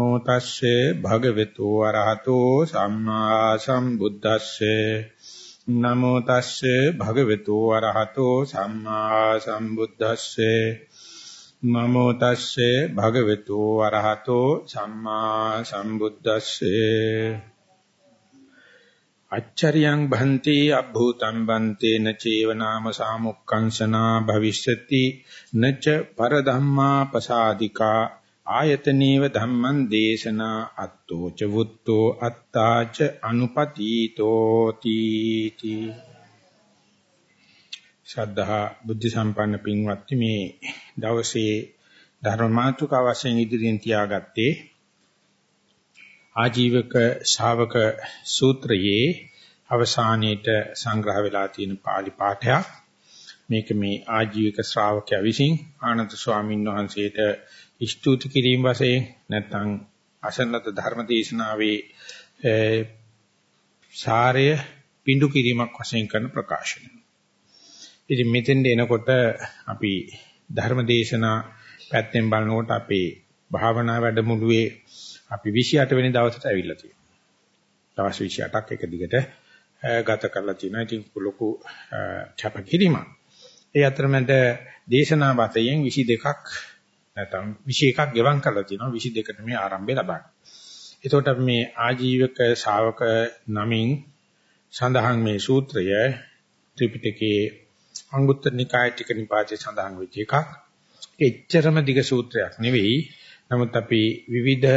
නමෝ තස්සේ භගවතු වරහතෝ සම්මා සම්බුද්දස්සේ. නමෝ තස්සේ භගවතු වරහතෝ සම්මා සම්බුද්දස්සේ. නමෝ තස්සේ භගවතු වරහතෝ සම්මා සම්බුද්දස්සේ. අච්චරියං භන්ති අභූතං බන්තේ නචේව නාම සාමුක්ඛංසනා භවිෂ්‍යති නච පරධම්මා පසාදිකා. ආයතනීව ධම්මං දේශනා අත්තෝ ච වුත්තෝ අත්තාච අනුපතීතෝ තීති ශ්‍රද්ධා බුද්ධ සම්පන්න පින්වත්නි මේ දවසේ ධර්ම මාතෘකාව වශයෙන් ඉදිරියෙන් තියාගත්තේ ආජීවක ශාවක සූත්‍රයේ අවසානයේට සංග්‍රහ වෙලා තියෙන pāli පාඨයක්. මේක මේ ආජීවක ශ්‍රාවකයා විසින් ආනන්ද ස්වාමීන් වහන්සේට ස්තුති කිරීම වශයෙන් නැත්නම් අසන්නත ධර්ම දේශනාවේ සාරය පිඬු කිරීමක් වශයෙන් කරන ප්‍රකාශනය. ඉතින් මෙතෙන්ද එනකොට අපි ධර්ම දේශනා පැත්තෙන් බලනකොට අපේ භාවනා වැඩමුළුවේ අපි 28 වෙනි දවසට ඇවිල්ලා තියෙනවා. දවස් 28ක් එක දිගට ගත කරලා තියෙනවා. ඉතින් ලොකු කැපකිරීමක්. ඒ අතරමැද දේශනා වතයෙන් 22ක් නැත්නම් 21ක් ගෙවම් කරලා තියෙනවා 22කට මේ ආරම්භය ලබන්නේ. එතකොට අපි මේ ආජීවක ශාවක නමින් සඳහන් මේ සූත්‍රය ත්‍රිපිටකයේ අංගුත්තර නිකාය ටික නිපාතේ සඳහන් වෙච්ච එකක්. එච්චරම දිග සූත්‍රයක් නෙවෙයි. නමුත් අපි විවිධ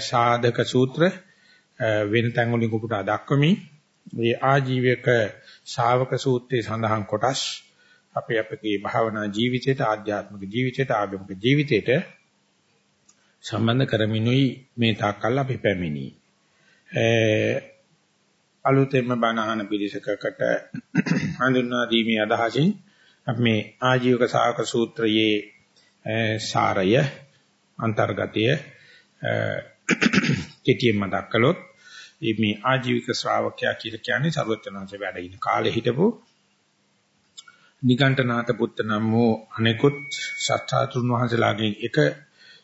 සාධක සූත්‍ර වෙන තැන් වලින් උපුටා දක්වමින් මේ ආජීවක ශාවක සූත්‍රයේ සඳහන් කොටස් අපේ අපගේ භාවනා ජීවිතයට ආධ්‍යාත්මික ජීවිතයට ආගමික ජීවිතයට සම්බන්ධ කරමිනුයි මේ තාක්කල් අපි පැමිණි. අලුතෙන්ම බණහන පිළිසකකට හඳුන්වා දීමේ අදහසින් අපි මේ ආජීවක ශාවක සූත්‍රයේ සාරය අන්තර්ගතය කෙටියෙන් මතක් කළොත් මේ ආජීවක ශ්‍රාවකයා කියලා කියන්නේ සර්වඥාන්සේ වැඩ ඉන කාලේ හිටපු නිගණ්ඨනාත පුත්ත නම් වූ අනෙකුත් සත්‍යාතුන් වහන්සේලාගෙන් එක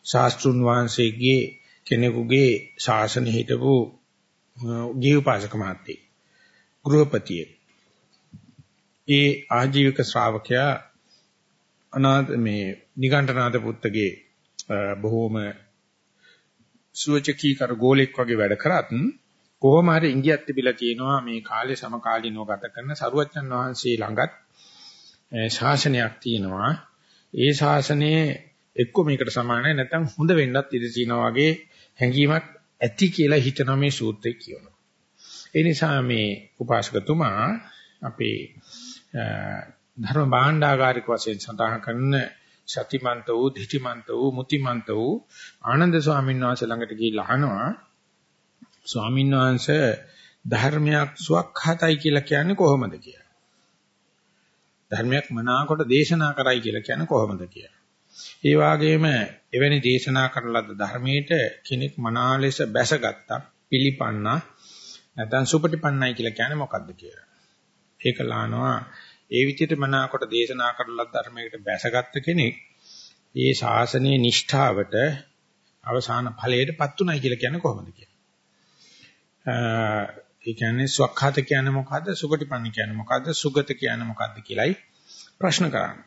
ශාස්ත්‍රුන් වහන්සේගේ කෙනෙකුගේ ශාසනය හිටපු ජීවපාසක මහත්තයෙක් ගෘහපතියෙක්. ඒ ආජීවක ශ්‍රාවකයා අනාථ මේ නිගණ්ඨනාත පුත්තගේ බොහෝම සුවචකී කර ගෝලෙක් වගේ වැඩ කරත් කොහොම හරි ඉංගියක් තිබිලා තියෙනවා මේ කාලේ සමකාලීනව ගත කරන සරුවච්චන් වහන්සේ ළඟත් ශාසනයක් තියෙනවා. ඒ ශාසනයේ එක්ක මේකට සමානයි නැත්නම් හොඳ වෙන්නත් ඉඩ තියෙනවා වගේ හැඟීමක් ඇති කියලා හිතන මේ සූත්‍රය කියනවා. ඒ නිසා මේ උපාසකතුමා අපේ ධර්ම භාණ්ඩාගාරික වශයෙන් සඳහන් කරන සතිමන්ත වූ, ධිටිමන්ත වූ, මුතිමන්ත වූ ආනන්ද ස්වාමීන් වහන්සේ ළඟට ගිහිල්ලා අහනවා ස්වාමීන් වහන්සේ ධර්මයක් සුවක්හතයි කියලා කියන්නේ කොහොමද කියලා. ධර්මයක් මනාකොට දේශනා කරයි කියලා කියන්නේ කොහොමද කියලා. ඒ වගේම එවැනි දේශනා කරන ලද ධර්මයට කෙනෙක් මනා ලෙස බැසගත්තා පිළිපන්නා නැත්නම් සුපටිපන්නයි කියලා කියන්නේ මොකද්ද කියලා. ඒක ලානවා ඒ විදිහට මනාකොට දේශනා කරන ලද ධර්මයකට බැසගත්ත කෙනෙක් ඒ ශාසනයේ නිෂ්ඨාවට අවසාන ඵලයටපත් උනායි කියලා කියන්නේ කොහොමද කියලා. ඒ කියන්නේ ස්වකහත කියන්නේ මොකද්ද? සුගතිපන්න කියන්නේ මොකද්ද? සුගත කියන්නේ මොකද්ද කියලායි ප්‍රශ්න කරන්නේ.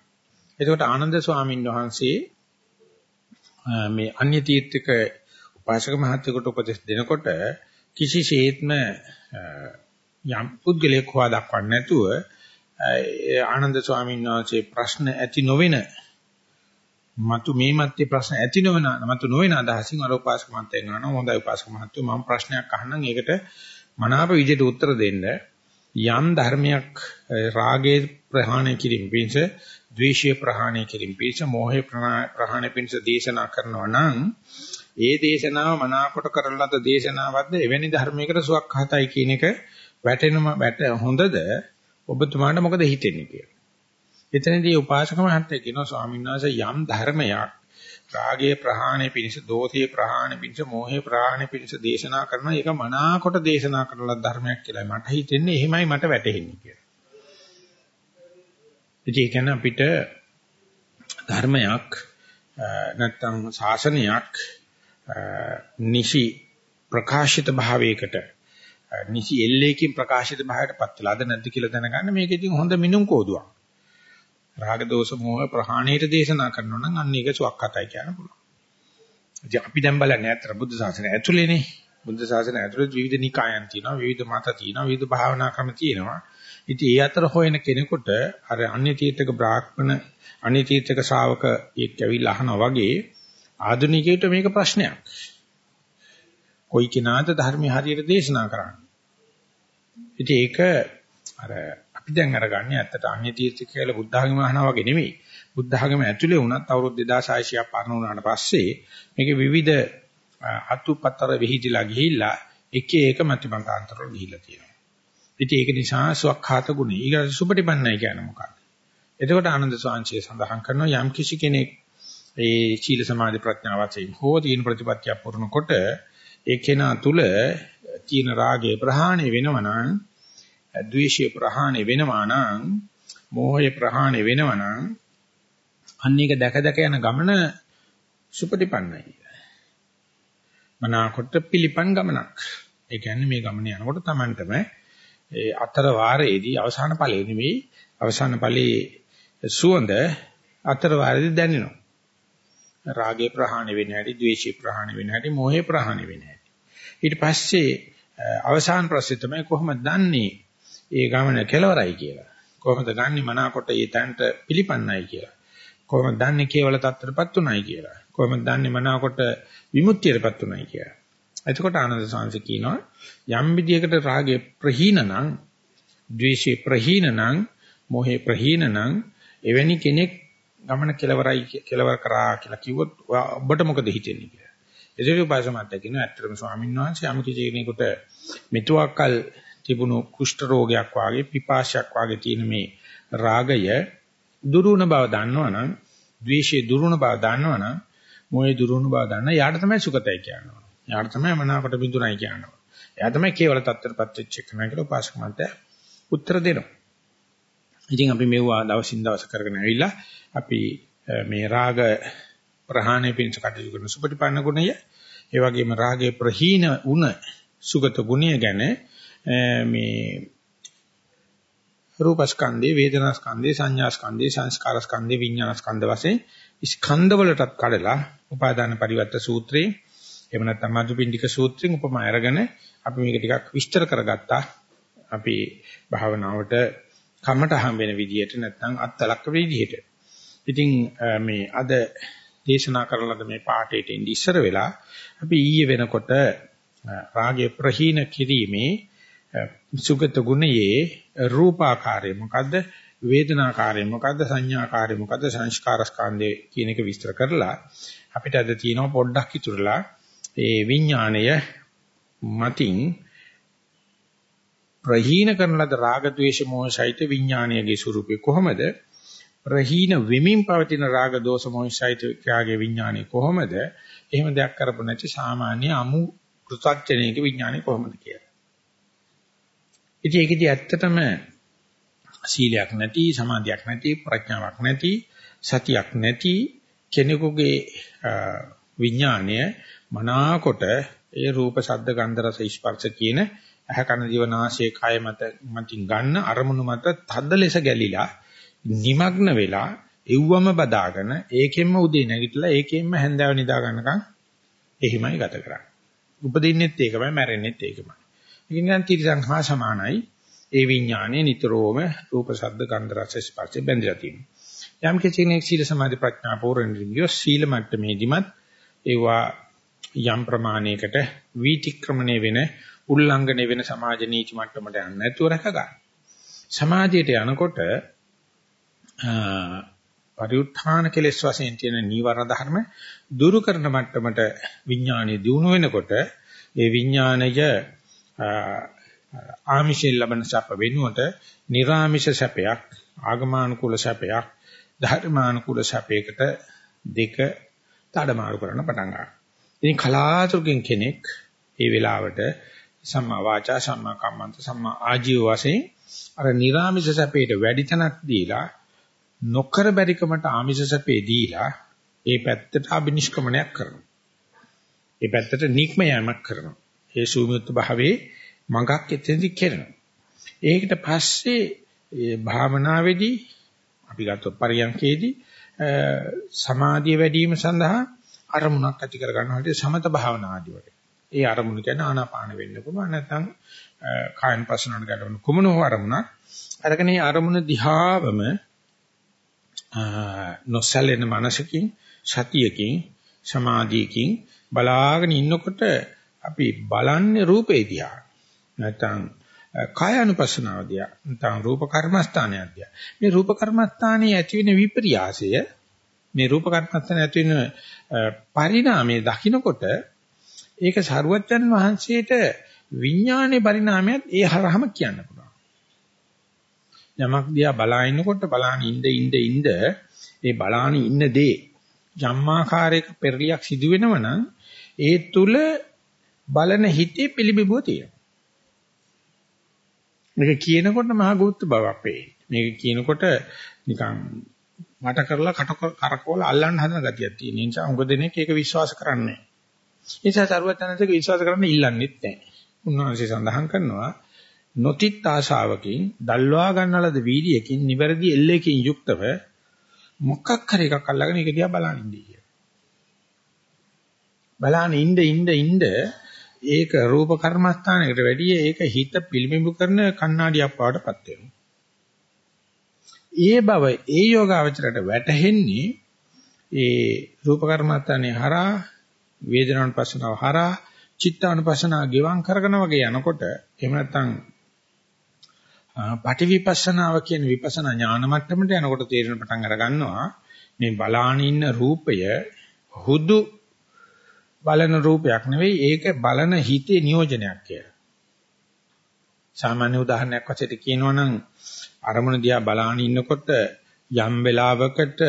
එතකොට ආනන්ද ස්වාමීන් වහන්සේ මේ අන්‍ය තීර්ථක උපාසක මහත්වෙකුට උපදෙස් දෙනකොට කිසිසේත්ම යම් පුද්ගලයෙක් හොවා දක්වන්නේ නැතුව ආනන්ද ස්වාමීන් වහන්සේ ප්‍රශ්න ඇති නොවෙන මතු මේ මැත්තේ ප්‍රශ්න ඇති නොවන මතු නොවන අදහසින් අර උපාසක මහත්තයෙන් අහනවා හොඳයි උපාසක මහත්තයෝ මම ප්‍රශ්නයක් අහන්නම් ඒකට මනාප විදිහට උත්තර දෙන්න යම් ධර්මයක් රාගයේ ප්‍රහාණය කිරීම පිණිස ද්වේෂය ප්‍රහාණය කිරීම පිණිස මෝහය ප්‍රහාණය පිණිස දේශනා කරනවා නම් ඒ දේශනාව මනාකොට කරන ලද දේශනාවක්ද එවැනි ධර්මයකට සුවක්හතයි කියන එක වැටෙනම වැට හොඳද ඔබතුමාට මොකද හිතෙන්නේ කියලා. එතනදී උපාසක මහත්තයා කියනවා ස්වාමීන් වහන්සේ යම් ධර්මයක් රාගයේ ප්‍රහාණය පිණිස, දෝෂයේ ප්‍රහාණය පිණිස, මෝහයේ ප්‍රහාණය පිණිස දේශනා කරන එක මනාකොට දේශනා කරලා ධර්මයක් කියලා මට හිතෙන්නේ එහෙමයි මට වැටහෙන්නේ කියලා. ඒ කියන්නේ අපිට ධර්මයක් නැත්තම් ශාසනයක් නිසි ප්‍රකාශිත භාවයකට නිසි එල්ලේකින් ප්‍රකාශිත භාවයට පත් වෙලාද නැද්ද කියලා දැනගන්න මේක ඉතින් හොඳ මිනුම් කෝදුවක්. රාග දෝෂ මෝහ ප්‍රහාණයට දේශනා කරනවා නම් අන්න ඒක සුවක්කතයි කියන්න පුළුවන්. ඉතින් අපි දැන් බලන්නේ අතර බුද්ධ ශාසනය ඇතුළේනේ. බුද්ධ ශාසනය ඇතුළේ විවිධ නිකායන් තියෙනවා, විවිධ මත තියෙනවා, විවිධ භාවනා ක්‍රම තියෙනවා. ඉතින් ඒ අතර හොයන කෙනෙකුට අර අන්‍ය තීර්ථක බ්‍රාහ්මණ අන්‍ය තීර්ථක ශ්‍රාවක එක් ඇවිල්ලා අහනවා වගේ ආධුනිකයට මේක ප්‍රශ්නයක්. කොයි කෙනාද ධර්මය හරියට දේශනා කරන්නේ? ඉතින් ඒක අර අපි දැන් අරගන්නේ ඇත්තට අන්‍ය තීර්ථක කියලා බුද්ධ ආගම අහනවා වගේ නෙමෙයි. බුද්ධ ආගම ඇතුලේ වුණත් අවුරුදු 2600ක් පරණ වුණාට පස්සේ මේකේ විවිධ අතුපතර විහිදිලා ගිහිල්ලා එක එක මතිමන්තාන්තරවල ගිහිල්ලා තියෙනවා. ඉතින් ඒක නිසා සුවක්ඛාත ගුණය. ඊගා සුපටිපන්නයි කියන්නේ මොකක්ද? එතකොට ආනන්ද සාංශය සඳහන් කරනවා යම් කිසි කෙනෙක් ඒ සීල සමාධි ප්‍රඥා වශයෙන් හෝ තීන ප්‍රතිපත්තිය පුරනකොට ඒ කෙනා තුල තීන රාගය ප්‍රහාණය වෙනවා නම් ද්වේෂය ප්‍රහාණය වෙනවා නම් මෝහය ප්‍රහාණය වෙනවා නම් අන්න ඒක දැක දැක යන ගමන සුපටිපන්නයි. මනාකොට පිළිපන් ගමනක්. ඒ කියන්නේ මේ ගමන යනකොට Tamanටම ඒ අතර වාරයේදී අවසාන ඵලෙ නෙවෙයි අවසාන ඵලයේ සුවඳ අතර වාරයේදී දැනෙනවා. රාගේ ප්‍රහාණය වෙන හැටි, ද්වේෂේ ප්‍රහාණය වෙන හැටි, මෝහේ ප්‍රහාණය වෙන හැටි. ඊට පස්සේ අවසාන ප්‍රශ්නේ තමයි කොහොමද දන්නේ ඒ ගමන කෙලවරයි කියලා. කොහොමද දන්නේ මනාකොට ඒ තැනට පිළිපන්නයි කියලා. කොහොමද දන්නේ කේවල තත්ත්වයටපත් උනායි කියලා. කොහොමද දන්නේ මනාකොට විමුක්තියටපත් උනායි කියලා. එතකොට ආනන්ද සාංශ කියනවා යම් විදියකට රාගේ ප්‍රහීන නම්, ද්වේෂේ ප්‍රහීන නම්, මොහේ ප්‍රහීන නම් එවැනි කෙනෙක් ගමන කෙලවරයි කෙලවර කරා කියලා කිව්වොත් ඔබට මොකද හිතෙන්නේ කියලා. එදිරි උපාසමත් කියනවා ඇත්තටම ස්වාමීන් වහන්සේ යම් කිසි කෙනෙකුට මෙතුවක්කල් තිබුණු කුෂ්ඨ රෝගයක් වාගේ පිපාසයක් වාගේ තියෙන මේ රාගය දුරුණ බව දන්නවනම් ද්වේෂයේ දුරුණ බව දන්නවනම් මොහේ දුරුණ බව දන්න යාට තමයි සුගතයි කියනවා. යාට තමයි මනාවට බිඳුනයි කියනවා. එයා තමයි කේවල තත්ත්වයටපත් වෙච්ච එක නෑ කියලා උපාසක මන්ට උත්තර දෙනවා. ඉතින් අපි මෙවුවා දවසින් දවස කරගෙන ඇවිල්ලා අපි මේ රාග ප්‍රහාණය පිණිස කටයුතු කරන සුපටිපන්න ගුණය ඒ වගේම රාගයේ ප්‍රහීන උන සුගත ගුණය ගැන මේ රූපස්කන්ධේ වේදනාස්කන්ධේ සංඥාස්කන්ධේ සංස්කාරස්කන්ධේ විඥානස්කන්ධ වශයෙන් ස්කන්ධ වලටත් කඩලා උපාදාන පරිවර්ත සූත්‍රයේ එහෙම නැත්නම් මధుපිණ්ඩික සූත්‍රයෙන් උපමා අරගෙන අපි මේක ටිකක් විස්තර කරගත්තා. අපි භාවනාවට කමට හම් වෙන විදිහට නැත්නම් අත්ලක් විදිහට ඉතින් මේ අද දේශනා කරලද මේ පාඩේට ඉඳ ඉස්සර වෙලා අපි ඊයේ වෙනකොට රාගය ප්‍රහීන කිරීමේ සුගත ගුණයේ රූපාකාරය මොකද්ද? වේදනාකාරය මොකද්ද? සංඥාකාරය මොකද්ද? සංස්කාරස්කන්ධය කියන එක විස්තර කරලා අපිට අද තියෙනවා පොඩ්ඩක් ඉතුරුලා ඒ විඥාණය මතින් ප්‍රහීන කරන ලද රාග ద్వේෂ මොහසයිත විඥාණයගේ ස්වરૂපය කොහොමද? ප්‍රහීන වෙමින් පවතින රාග දෝෂ මොහසයිත ක්‍යාගේ විඥාණය කොහොමද? එහෙම දෙයක් කරපො නැති සාමාන්‍ය අමු කෘතඥයේ විඥාණය කොහොමද කියලා. ඉතින් ඒකදී ඇත්තටම සීලයක් නැති, සමාධියක් නැති, ප්‍රඥාවක් නැති, සතියක් නැති කෙනෙකුගේ විඥානය මනාකොට ඒ රූප, ශබ්ද, ගන්ධ, රස, ස්පර්ශ කියන ඇහ කන දිව නාසය කය මත මතින් ගන්න අරමුණු මත තද්ද ලෙස ගැලිලා নিমগ্ন වෙලා එව්වම බදාගෙන ඒකෙන්ම උදේ නැගිටලා ඒකෙන්ම හැන්දෑව නිදා ගන්නකම් එහිමයි ගත කරන්නේ. උපදින්නෙත් ඒකමයි මැරෙන්නෙත් ඒකමයි. ඉතින් නම් තිරසං හා සමානයි ඒ විඥානේ නිතරම රූප ශබ්ද ගන්ධ රස ස්පර්ශ බැඳලා තියෙනවා. යම් කෙනෙක් සීල සමාධි ප්‍රඥා පෝරණිය සීල මට්ටමේදීමත් ඒවා යම් ප්‍රමාණයකට වීතික්‍රමණය වෙන උල්ලංඝනය වෙන සමාජ නීති මට්ටමට යන්නේ නැතුව රැක ගන්න. සමාධියට යනකොට පරිඋත්ථාන කෙලෙස් වශයෙන් තියෙන නීවරණ ධර්ම දුරු කරන මට්ටමට විඥානය දියුණු වෙනකොට ඒ විඥානය ආමිෂයෙන් ලබන සැප වෙනුවට නිර්ආමිෂ සැපයක් ආගමානුකූල සැපයක් ධර්මානුකූල සැපයකට දෙක තඩමාරු කරන්න පටන් ගන්නවා. ඉතින් කලාතුරකින් කෙනෙක් ඒ වෙලාවට සම්මා වාචා සම්මා කම්මන්ත සම්මා ආජීව වශයෙන් අර නිර්ආමිෂ සැපයට වැඩි තැනක් දීලා නොකර බැරිකමට ආමිෂ සැපේ දීලා ඒ පැත්තට අබිනිෂ්ක්‍මණයක් කරනවා. ඒ පැත්තට නික්ම යෑමක් කරනවා. ඒ සූමියුත් භාවයේ මඟක් එතෙන්දි කරනවා. ඒකට පස්සේ ඒ භාවනාවේදී අපි ගත්තොත් පරියන්කේදී සමාධිය වැඩි වීම සඳහා අරමුණක් ඇති කර ගන්නවා හිතේ සමත භාවනාදී වගේ. ඒ අරමුණ කියන්නේ ආනාපාන වෙන්න පුළුවන් නැත්නම් කායන පස්සනකට ගැටවෙන කුමන හෝ අරමුණක්. අරගෙන ඒ අරමුණ දිහාවම නොසැලෙන මනසකින් සතියකින් සමාධියකින් බලාගෙන ඉන්නකොට අපි බලන්නේ රූපේ දිහා. නැත්නම් කායानुපස්සනාව දිහා. නැත්නම් රූප කර්මස්ථානය දිහා. මේ රූප කර්මස්ථානයේ ඇති වෙන විපර්යාසය මේ රූප කර්මස්ථානයේ ඇති වෙන පරිණාමයේ දකින්නකොට ඒක සරුවච්චන් වහන්සේට විඥානයේ පරිණාමයත් ඒ හරහම කියන්න පුළුවන්. යමක් දිහා බලාිනකොට බලාන ඉඳ ඉඳ ඉඳ ඒ බලාන ඉන්න දේ ජම්මාකාරයක පෙරලියක් සිදු වෙනවනම් ඒ තුල බලන හිතේ පිළිබිඹුව තියෙනවා. මේක කියනකොට මහ ගුරුත්ව බවක් වේ. මේක කියනකොට නිකන් මට කරලා කට කරකවල අල්ලන්න හදන ගතියක් තියෙන නිසා උඟ දෙනෙක් ඒක විශ්වාස කරන්නේ නැහැ. ඒ නිසා සරුවචනන්සේක විශ්වාස කරන්න ඉල්ලන්නෙත් නැහැ. උන්වහන්සේ සඳහන් කරනවා නොතිත් ආශාවකින් දල්වා ගන්නලද වීර්යයකින් නිවැරදි එල්ලේකින් යුක්තව මොකක් හරි එකක් අල්ලගෙන ඒක දිහා බලන් ඉඳී කියලා. බලන ඉඳ ඉඳ ඉඳ ඒක රූප කර්මස්ථානයකට වැඩිය ඒක හිත පිළිඹු කරන කණ්ණාඩියක් වඩටපත් වෙනවා. ඒ බව ඒ යෝගාවචරයට වැටහෙන්නේ ඒ රූප කර්මස්ථානේ හරහා වේදනානුපස්සනාව හරහා චිත්තානුපස්සනාව ගෙවම් කරගෙන වගේ යනකොට එහෙම නැත්නම් පටිවිපස්සනාව කියන විපස්සනා ඥාන මට්ටමට යනකොට තේරෙන පටන් අර ගන්නවා මේ බලාන ඉන්න රූපය හුදු බලන රූපයක් නෙවෙයි ඒක බලන හිතේ නියෝජනයක් කියලා. සාමාන්‍ය උදාහරණයක් වශයෙන් කියනවනම් අරමුණ දිහා බලාන ඉන්නකොට යම් වෙලාවකට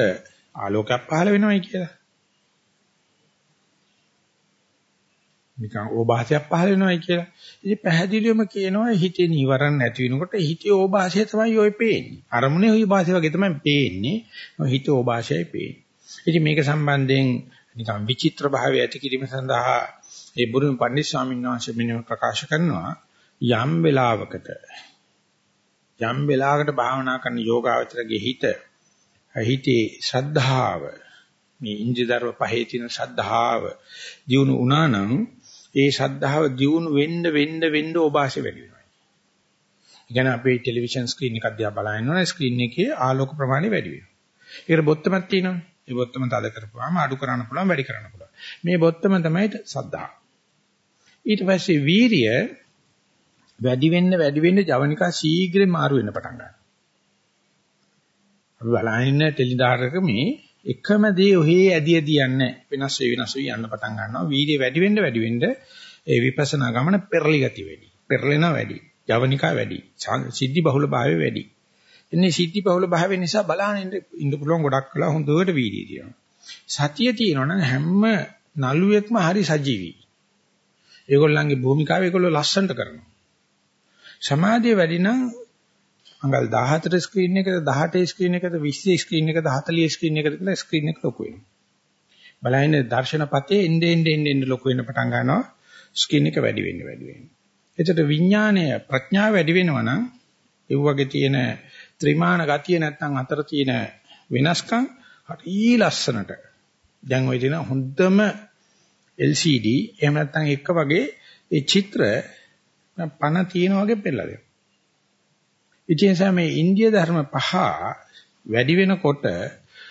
ආලෝකයක් පහළ වෙනවයි කියලා. නිකන් ඕභාසයක් පහළ වෙනවයි කියලා. ඉතින් පැහැදිලිවම කියනවා හිතේ නීවරණ නැති වෙනකොට හිතේ ඕභාසය තමයි ඔය පේන්නේ. අරමුණේ ඕභාසය වගේ තමයි පේන්නේ. හිතේ ඕභාසයයි පේන්නේ. ඉතින් මේක සම්බන්ධයෙන් නිකන් විචිත්‍ර භාවය ඇති කිරීම සඳහා ඒ බුදුන් පණ්ඩිත ස්වාමීන් වහන්සේ මෙන්න ප්‍රකාශ කරනවා යම් වෙලාවකට යම් වෙලාවකට භාවනා කරන යෝගාවචරගේ හිත හිතේ ශ්‍රද්ධාව මේ ඉන්ද්‍රධර්ම පහේ තියෙන ශ්‍රද්ධාව දියුණු වුණා නම් ඒ ශ්‍රද්ධාව දියුණු වෙන්න වෙන්න වෙන්න ඕභාෂය වැඩි වෙනවා. ඉතින් අපේ ටෙලිවිෂන් ස්ක්‍රීන් එකක් දිහා බලනවනේ ස්ක්‍රීන් එකේ ආලෝක ප්‍රමාණය වැඩි වෙනවා. ඒකට බොත්තමක් තියෙනවනේ. ඒ බොත්තම තද කරපුවාම අඩු කරන්න පුළුවන් වැඩි කරන්න පුළුවන්. මේ බොත්තම තමයි ශ්‍රද්ධාව. ඊට පස්සේ වීරිය වැඩි වෙන්න වැඩි වෙන්න ජවනිකා ශීඝ්‍රයෙන් මාරු වෙන්න පටන් ගන්නවා. අපි බලහින්න ටෙලිදාරක මේ එකම දේ ඔහේ ඇදී ඇදී යන්නේ වෙනස් වෙ වෙනස් වෙ යන්න පටන් ගන්නවා. වීර්ය වැඩි වෙන්න වැඩි වෙන්න ඒ විපස්සනා ගමන පෙරලි ගති වැඩි. පෙරලෙනා වැඩි. ජවනිකා වැඩි. සිද්ධි බහුල භාවය වැඩි. එන්නේ සිද්ධි බහුල භාවය නිසා බලහන් ඉන්න පුළුවන් ගොඩක් කළා හොඳට වීර්යය තියෙනවා. සතිය තියෙනවා නම් හැම නළුවෙක්ම හරි සජීවී. ඒගොල්ලන්ගේ භූමිකාව ඒගොල්ලෝ ලස්සනට කරනවා. සමාධිය වැඩි නම් අඟල් 14 ස්ක්‍රීන් එකද 18 ස්ක්‍රීන් එකද 20 ස්ක්‍රීන් එකද 40 ස්ක්‍රීන් එකද කියලා ස්ක්‍රීන් එක ලොකු වෙනවා. බලහින්න දර්ශනපතේ එන්නේ එන්නේ එන්නේ ලොකු වෙන්න පටන් ගන්නවා. ස්ක්‍රීන් එක වැඩි වෙන්න වැඩි වෙන්න. එතකොට විඥානය ප්‍රඥාව වැඩි වෙනවා නම් ඒ වගේ තියෙන ත්‍රිමාන ගතිය නැත්නම් අතර තියෙන වෙනස්කම් හරි ලස්සනට. දැන් ওই දින හොඳම LCD එහෙම නැත්නම් එක වගේ ඒ චිත්‍ර පණ තියෙන වගේ පෙළලා දෙනවා. ඉතින් මේ ඉන්දිය ධර්ම පහ වැඩි වෙනකොට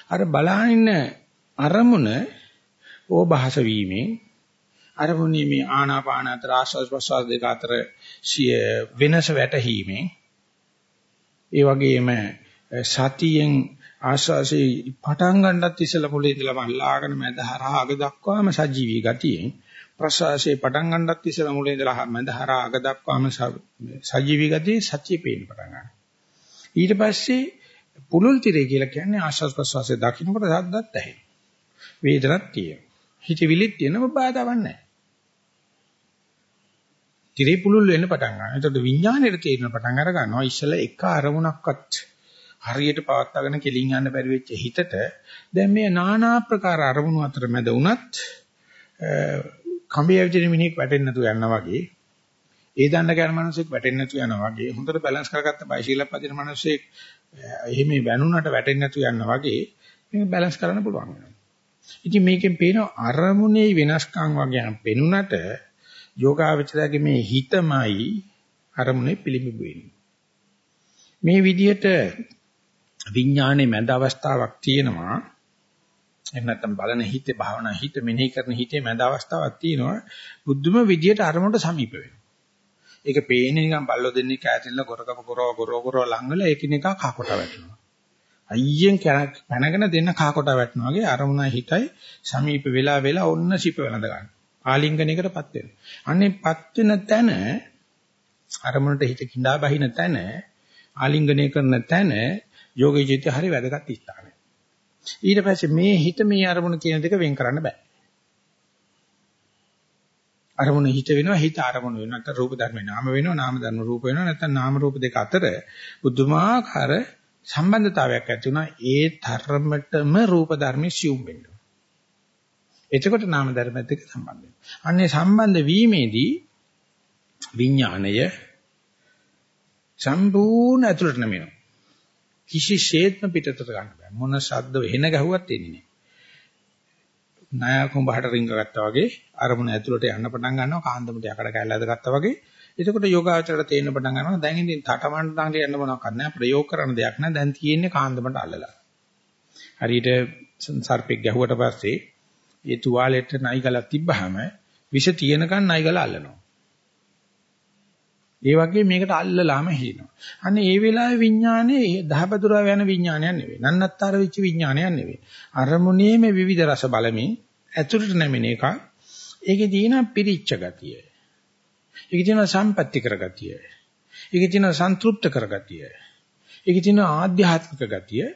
අර බලහින්න අරමුණ ඕභාස වීමෙන් අරමුණේ මේ ආනාපාන අතර ආස්වාද ප්‍රසවාස දෙක අතර වෙනස වැටහීමෙන් ඒ වගේම සතියෙන් ආස්වාසේ පටන් ගන්නත් ඉස්සලා මුලේ ඉඳලා මල්ලාගෙන මැද හරහා අග දක්වාම සජීවී ගතියෙන් ප්‍රසවාසයේ පටන් ගන්නත් ඉස්සලා මුලින් ඉඳලා මඳ හරහා අග දක්වාම සජීවී ගතිය සත්‍ය පේන්න පටන් ගන්නවා. ඊට පස්සේ පුලුල් tire කියලා කියන්නේ ආශ්වාස ප්‍රශ්වාසයේ දකින්නකොට සද්දත් ඇහෙනවා. වේදනක් තියෙනවා. හිතවිලිත් තියෙනව බාධාවක් නැහැ. Tire පුලුල් වෙන්න පටන් ගන්නවා. එතකොට විඥාණයට තේරෙන පටන් අර ගන්නවා ඉස්සලා එක අරමුණක්වත් හරියට පවත්වාගෙන කෙලින් යන්න බැරි වෙච්ච හිතට දැන් මේ নানা ආකාර අරමුණු අතර මැද වුණත් කඹේ ඇවිදින මිනිහෙක් වැටෙන්නේ නැතුව යනවා වගේ ඒ දණ්ඩ ගන්න මිනිහෙක් වැටෙන්නේ නැතුව යනවා වගේ හොඳට බැලන්ස් කරගත්ත බයිසිකලයක් පදින මිනිහෙක් එහෙම වැනුනට වැටෙන්නේ නැතුව යනවා වගේ මේක බැලන්ස් කරන්න පුළුවන් වෙනවා. ඉතින් මේකෙන් පේන අරමුණේ වෙනස්කම් වගේ පෙනුනට යෝගාවචරයේ මේ හිතමයි අරමුණේ පිළිඹු වෙන්නේ. මේ විදිහට විඥානයේ මැද අවස්ථාවක් තියෙනවා. එහෙම නැත්නම් බලන හිතේ භාවනා හිත මෙනෙහි කරන හිතේ මැද අවස්ථාවක් තියෙනවා. බුද්ධම විදියට අරමුණට සමීප වෙනවා. ඒක පේන්නේ නිකන් බල්ලෝ දෙන්නේ කෑතිල්ල ගොරකප ගොරව ගොරව ගොරව ලංගල එකිනෙකා කහකොට වැටෙනවා. අයියෙන් පැනගෙන දෙන්න කහකොට වැටෙනවා වගේ අරමුණයි හිතයි සමීප වෙලා වෙලා ඔන්න සිප වෙනද ගන්න. ආලිංගනයකටපත් වෙනවා. අන්නේපත් වෙන තැන අරමුණට හිත කිඳා බහින තැන ආලිංගනය කරන තැන යෝගී ජීවිතය හරි වැදගත් ස්ථානය. ඊට පස්සේ මේ හිත මේ අරමුණ කියන දෙක වෙන් කරන්න බෑ. අරමුණ හිත වෙනවා හිත අරමුණ වෙනවා නැත්නම් රූප ධර්මේ නාම වෙනවා නාම ධර්ම රූප වෙනවා නැත්නම් නාම රූප දෙක අතර බුදුමාකාර සම්බන්ධතාවයක් ඇති වුණා ඒ ධර්මතම රූප ධර්මයේ සියුම් වෙනවා. එතකොට නාම ධර්මත් එක්ක සම්බන්ධ වෙනවා. අන්නේ සම්බන්ධ වීමේදී විඥාණය සම්පූර්ණ ඇතුළට නැමෙනවා. කිසිසේත්ම පිටතට ගන්න බෑ. මොන ශබ්ද වෙන ගැහුවත් එන්නේ නෑ. නායකුම් බහට රිංග ගත්තා වගේ අරමුණ ඇතුළට යන්න පටන් ගන්නවා කාන්දමට යකඩ කැල්ල ඇදගත්තා වගේ. එතකොට යෝගාචරයට තේන්න පටන් ගන්නවා දැන් ඉතින් තටමඬ දාන්න යන්න මොනවක්වත් නැහැ ප්‍රයෝග කරන දෙයක් නැහැ දැන් තියෙන්නේ කාන්දමට අල්ලලා. හරියට සර්පෙක් ගැහුවට පස්සේ ඒ තුවාලෙට නයි ගලක් තිබ්බහම විෂ තියෙනකන් නයි ගල අල්ලනවා. ඒ වගේ මේකට අල්ලලාම හිනවා. අන්න ඒ වෙලාවේ විඥානේ දහබදුරා යන විඥානයක් නෙවෙයි. නන්නත්තර වෙච්ච විඥානයක් නෙවෙයි. අරමුණේ මේ විවිධ රස බලමින් ඇතුළට නැමෙන එක. ඒකේ තියෙන පිරිච්ච ගතිය. ඒකේ තියෙන සම්පත්‍ති කරගතිය. ඒකේ තියෙන සන්තුෂ්ත කරගතිය. ඒකේ තියෙන ආධ්‍යාත්මික ගතිය.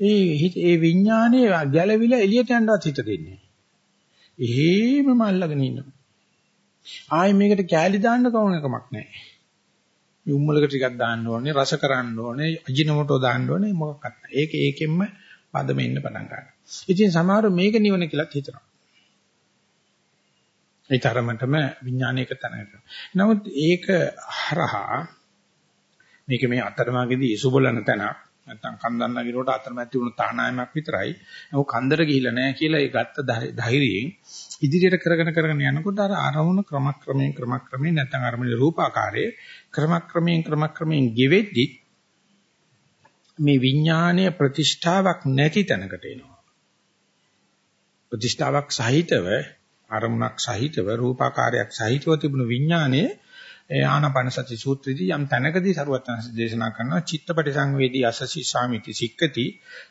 ඒ ඒ විඥානේ ගැලවිලා එළියට යන්නවත් හිත දෙන්නේ. එහෙමම අල්ලගෙන ඉන්නවා. ආයේ මේකට කෑලි දාන්න කවුන එකමක් නැහැ. මේ උම්මලක ටිකක් දාන්න ඕනේ, රස කරන්න ඕනේ, අජිනමොටෝ දාන්න ඕනේ මොකක්වත් නැහැ. ඒක ඒකෙන්ම පදම ඉන්න පටන් ගන්නවා. ඉතින් සමහරව මේක නිවන කියලා හිතනවා. ඒ තරමටම විඥානයක තැනකට. නමුත් ඒක හරහා මේක මේ අතරමඟදී ඉසුබලන තැනක්. නැත්තම් කන්දන්න ගිරුවට අතරමැද තිබුණු තානායමක් විතරයි. ඒක කන්දර ගිහිල්ලා නැහැ කියලා ඒ ගත්ත ධෛර්යයෙන් ඉදිරියට කරගෙන කරගෙන යනකොට අර ආරමුණ ක්‍රමක්‍රමයෙන් ක්‍රමක්‍රමයෙන් නැත්තම් අරමුණේ රූපාකාරයේ ක්‍රමක්‍රමයෙන් ක්‍රමක්‍රමයෙන් ගෙවෙද්දි මේ විඥානීය ප්‍රතිෂ්ඨාවක් නැති තැනකට එනවා. ප්‍රතිෂ්ඨාවක් සහිතව අරමුණක් සහිතව රූපාකාරයක් සහිතව තිබුණු විඥානයේ ආනාපාන සති සූත්‍රයේදී යම් තැනකදී සරුවත්න දේශනා කරනවා චිත්තපටි සංවේදී අසසි සාමිති සික්කති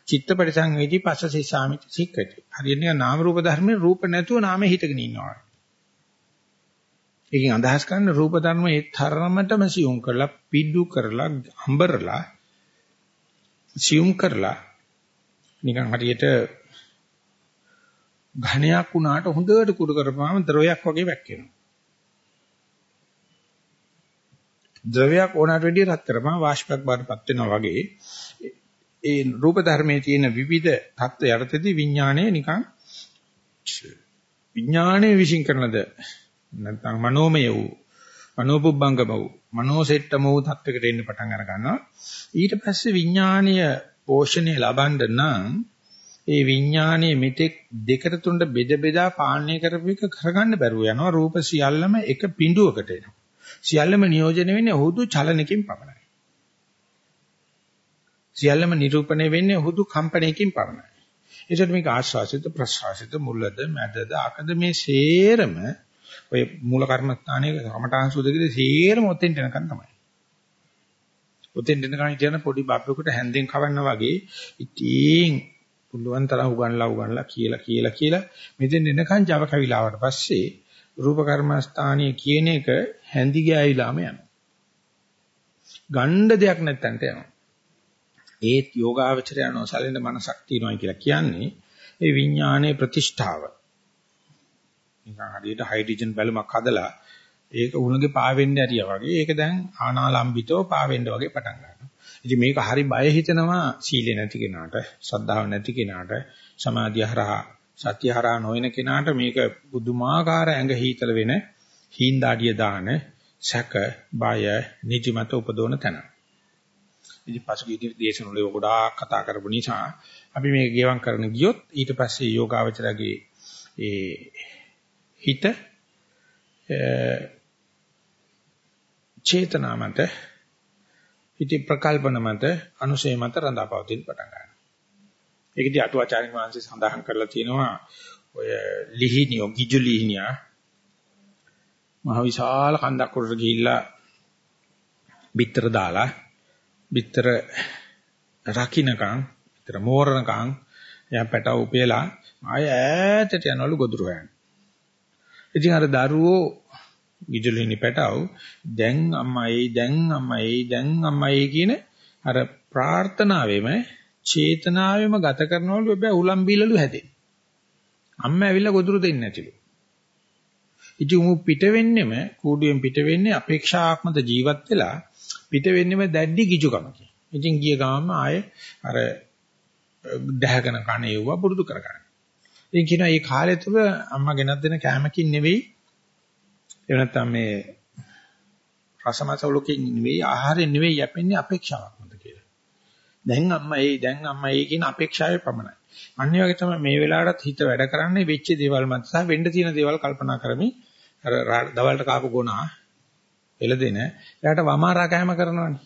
චිත්තපටි සංවේදී පස්සසි සාමිති සික්කති. හරියන්නේ නාම රූප ධර්මයේ රූප නැතුව නාමයේ හිතගෙන ඉන්නවා. ඒකෙන් අදහස් කරන්නේ රූප ධර්ම ඒ තරමටම සියුම් කරලා පිඩු කරලා අඹරලා සියුම් කරලා නිකන් හරියට ඝණයක් වුණාට හොඳට කුඩු කරපුවාම ද්‍රවයක් වගේ වැක්කෙනවා. ද්‍රවයක් ඕනට වැඩිය රත් කරපම වාෂ්පයක් බාටපත් වෙනවා වගේ. ඒ රූප ධර්මයේ තියෙන විවිධ தত্ত্ব යටතේදී විඥාණය නිකන් විඥාණය විශ්ින් කරනද නැත්නම් මනෝමය වූ මනෝපුබ්බංගම වූ මනෝසෙට්ටම වූ தত্ত্বයකට එන්න පටන් අර ගන්නවා. ඊට පස්සේ විඥාණීය පෝෂණය ලබන්න නම් ඒ විඥානයේ මෙතෙක් දෙකට තුනට බෙද බෙදා පාලනය කරපු එක කරගන්න බැරුව යනවා. රූප සියල්ලම එක පිඬුවකට එනවා. සියල්ලම නියෝජනය වෙන්නේ හුදු චලනකින් පමණයි. සියල්ලම නිරූපණය වෙන්නේ හුදු කම්පණයකින් පමණයි. ඒකට මේක ආශ්වාසිත ප්‍රශ්වාසිත මුලද මැදද අකද මේ සේරම ඔය මූල කර්මස්ථානයේ කමඨාන් සුදකේ සේරම ඔතෙන් යනකන් තමයි. ඔතෙන් යනකන් කියන පොඩි බබ්බෙකුට හැන්දෙන් කවන්න වගේ ඉතින් පුළුවන් තරම් උගන්ලා උගන්ලා කියලා කියලා කියලා මෙතෙන් එනකන් Java කවිලාවට පස්සේ රූප කර්මස්ථානීය කියන එක හැඳි ගෑවිලාම යනවා. ගණ්ඩ දෙයක් නැත්තන්ට යනවා. ඒත් යෝගාවචරය නොසලෙන මනසක් තියෙනවා කියලා කියන්නේ ඒ විඥානයේ ප්‍රතිෂ්ඨාව. නිකන් හරියට හයිඩ්‍රජන් බැලුමක් හදලා ඒක උණුගේ පාවෙන්න ඇරියා වගේ ඒක දැන් ආනාලම්බිතව පාවෙන්න වගේ පටන් ගන්නවා. ඉතින් මේක හරි බය හිතෙනවා සීලේ නැති කෙනාට, ශ්‍රද්ධාව නැති කෙනාට, සමාධිය හරහා සත්‍යහරා නොවන කෙනාට මේක බුදුමාකාර ඇඟ හීතල වෙන හීන්දාඩිය දාන සැක බය නිදිමත උපදවන තැන. ඉතින් පසුගිය දේශනවල ගොඩාක් කතා කරපු නිසා අපි මේක ගෙවම් කරන ගියොත් ඊට පස්සේ යෝගාවචරගේ ඒ හිත චේතනා මත ඉති ප්‍රකල්පන මත අනුශය මත රඳාපවතින පටන් ගන්නවා. ඒකදී අටුවාචාරින් වහන්සේ සඳහන් කරලා තියෙනවා ඔය ලිහිනියෝ ගිජු ලිහිනියා මහ විශාල කන්දක් උඩට ගිහිල්ලා බිත්තර දාලා බිත්තර රකින්නකම් බිත්තර මෝරණකම් එයා පැටව උපේලා ආය ඈතට යනවලු ගොදුරු හොයන්න. ඉතින් අර දරුවෝ විදුලිනි පැටව දැන් අම්මයි දැන් අම්මයි දැන් අම්මයි කියන අර ප්‍රාර්ථනාවෙම චේතනාවෙම ගත කරනවලු හැබැයි උලම් බීලලු හැදේ. අම්මා ඇවිල්ලා ගොදුරු දෙන්නේ නැතිලු. ඉතින් උ පිට වෙන්නෙම කූඩුවෙන් පිට වෙන්නේ අපේක්ෂාත්මක ජීවත් වෙලා පිට වෙන්නෙම දැඩි ගිජුකමකින්. ඉතින් ගිය ගාම ආයේ අර දැහගෙන කණ එව්වා පුරුදු කරගන්න. ඉතින් කියනවා මේ කාලය තුල අම්මා ගෙනත් දෙන කැමකින් නෙවෙයි එහෙම නැත්නම් මේ රසමසවලකින් නෙවෙයි ආහාරයෙන් නෙවෙයි යැපෙන්නේ අපේක්ෂාවක් මත කියලා. දැන් අම්මා ඒ දැන් අම්මා ඒ කියන අපේක්ෂාවේ පමණයි. අනිත් වගේ තමයි මේ වෙලාවටත් හිත වැඩ කරන්නේ වෙච්ච දේවල් මත සහ වෙන්න තියෙන දේවල් කල්පනා කරමින් අර දවල්ට කාපු ගොනා එළදෙන එයාට වමාරා කැම කරනවනේ.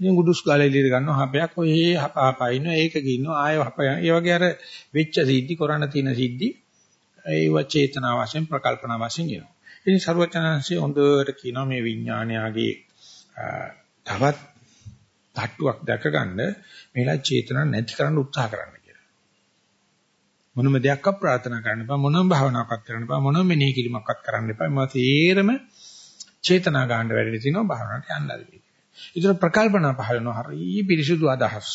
ඉතින් ගුඩුස් ගාලා එළියට ගන්නවා හපයක් ඔය හපාපයින ඒක ගින්නවා ආය හපයන්. ඒ වගේ අර වෙච්ච සිද්ධි කරණ තියෙන සිද්ධි ඒව චේතනා වශයෙන් ප්‍රකල්පනා වශයෙන් එනවා. ඉතින් ਸਰවචනංශයේ හොඳට කියනවා මේ විඥානයාගේ තවත් තට්ටුවක් දැක ගන්න මේලා චේතනා නැති කරන්න උත්සාහ කරන්න. මොනම දෙයක්වත් ප්‍රාර්ථනා කරන්න එපා මොනම භාවනාවක්වත් කරන්න එපා මොනම මෙනෙහි කිරීමක්වත් කරන්න එපා. මේවා තේරම චේතනා ගන්න වැඩි තිනවා භාවනාවට යන්න ආදී. ඒතර ප්‍රකල්පනා පහළ වෙනවා හරි පිරිසුදු අදහස්.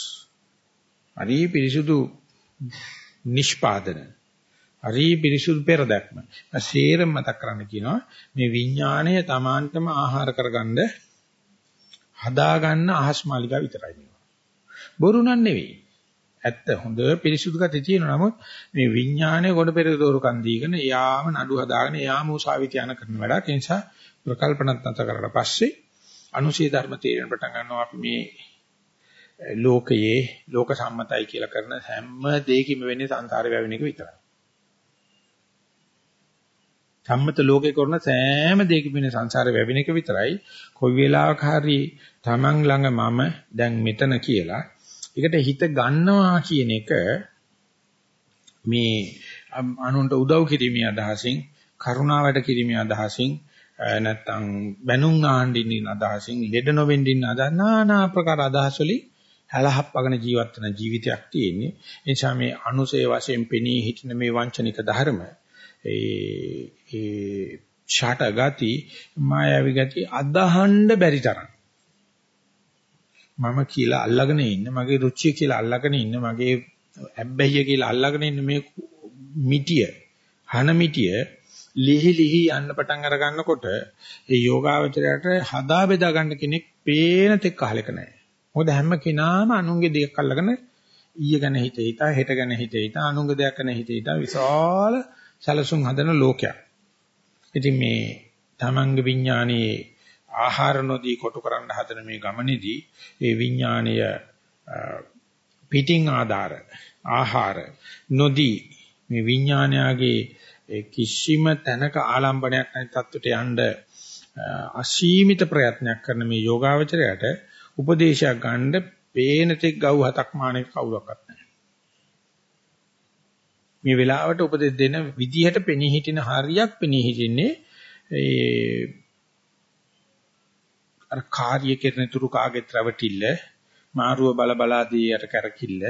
හරි පිරිසුදු නිෂ්පාදන. හරි පිරිසුදු පෙරදක්ම. සේරම මතක් කරන්න කියනවා මේ විඥාණය Tamanටම ආහාර කරගන්න හදාගන්න අහස් මාලිකා විතරයි මේවා. බොරු නන් නෙවෙයි. ඇත්ත හොඳ පිරිසුදු ගතිය තියෙනවා නමුත් මේ විඥාණය කොට පෙරදෝරුකම් දීගෙන යාම නඩු හදාගෙන යාම උසාවිත යන කරන වැඩක්. ඒ නිසා ප්‍රකල්පනත් නැත කරලා පස්සේ අනුශේ ධර්ම තේරෙන පටන් ගන්නවා අපි මේ ලෝකයේ ලෝක සම්මතයි කියලා කරන හැම දෙයකින්ම වෙන්නේ සංසාරේ වැවෙන එක විතරයි. සම්මත ලෝකේ කරන සෑම දෙයකින්ම වෙන්නේ සංසාරේ වැවෙන එක විතරයි. කොයි වෙලාවක හරි Taman ළඟ මම දැන් මෙතන කියලා ඒකට හිත ගන්නවා කියන එක මේ අනුන්ට උදව් කිරීමේ අදහසින් කරුණාවට කිරීමේ අදහසින් නැත්තම් බැනුම් ආණ්ඩින්න අදහසින් ලෙඩ නොවෙන්න ඉන්න අදහස් নানা ආකාර අදහස් වලින් හැලහප්පගෙන ජීවත් වෙන ජීවිතයක් තියෙන්නේ. ඒ නිසා මේ අනුසය වශයෙන් පෙනී හිටින මේ වංචනික ධර්ම ඒ ඒ ඡාට ගති මායාවි ගති අදහන්න බැරි තරම් මම කියලා අල්ලගෙන ඉන්න මගේ රුචිය කියලා අල්ලගෙන ඉන්න මගේ ඇබ්බැහිය කියලා අල්ලගෙන ඉන්න මේ මිටිය හන මිටිය ලිහි ලිහි යන්න පටන් අර ගන්නකොට ඒ යෝගාවචරයට හදා බෙදා ගන්න කෙනෙක් පේන තෙක් අහලක නැහැ. මොකද හැම කෙනාම අනුන්ගේ දෙයක් අල්ලගෙන ඊය ගැන හිත හිතා හෙට ගැන හිත හිතා අනුන්ගේ දෙයක් ගැන හිත හිතා විශාල සැලසුම් හදන ලෝකයක්. ඉතින් මේ තමන්ගේ විඥානයේ ආහාර නොදී කොටු කරන්න හදන මේ ගමනේදී ඒ විඥානය පිටින් ආධාර ආහාර නොදී මේ විඥානයගේ කිසිම තැනක ආලම්බණයක් නැති තත්ත්වයට යන්න අසීමිත ප්‍රයත්නයක් කරන මේ යෝගාවචරයට උපදේශයක් ගන්න පේන තෙක් ගව් හතක් මානෙක කවුරක්වත් නැහැ. මේ වෙලාවට උපදෙස් දෙන විදිහට පෙනී හිටින හරියක් පෙනී හිටින්නේ ඒ අර කාර්ය කෙරෙන තුරු කාගෙත් රැවටිල්ල මාරුව බල බලා දී යට කරකිල්ල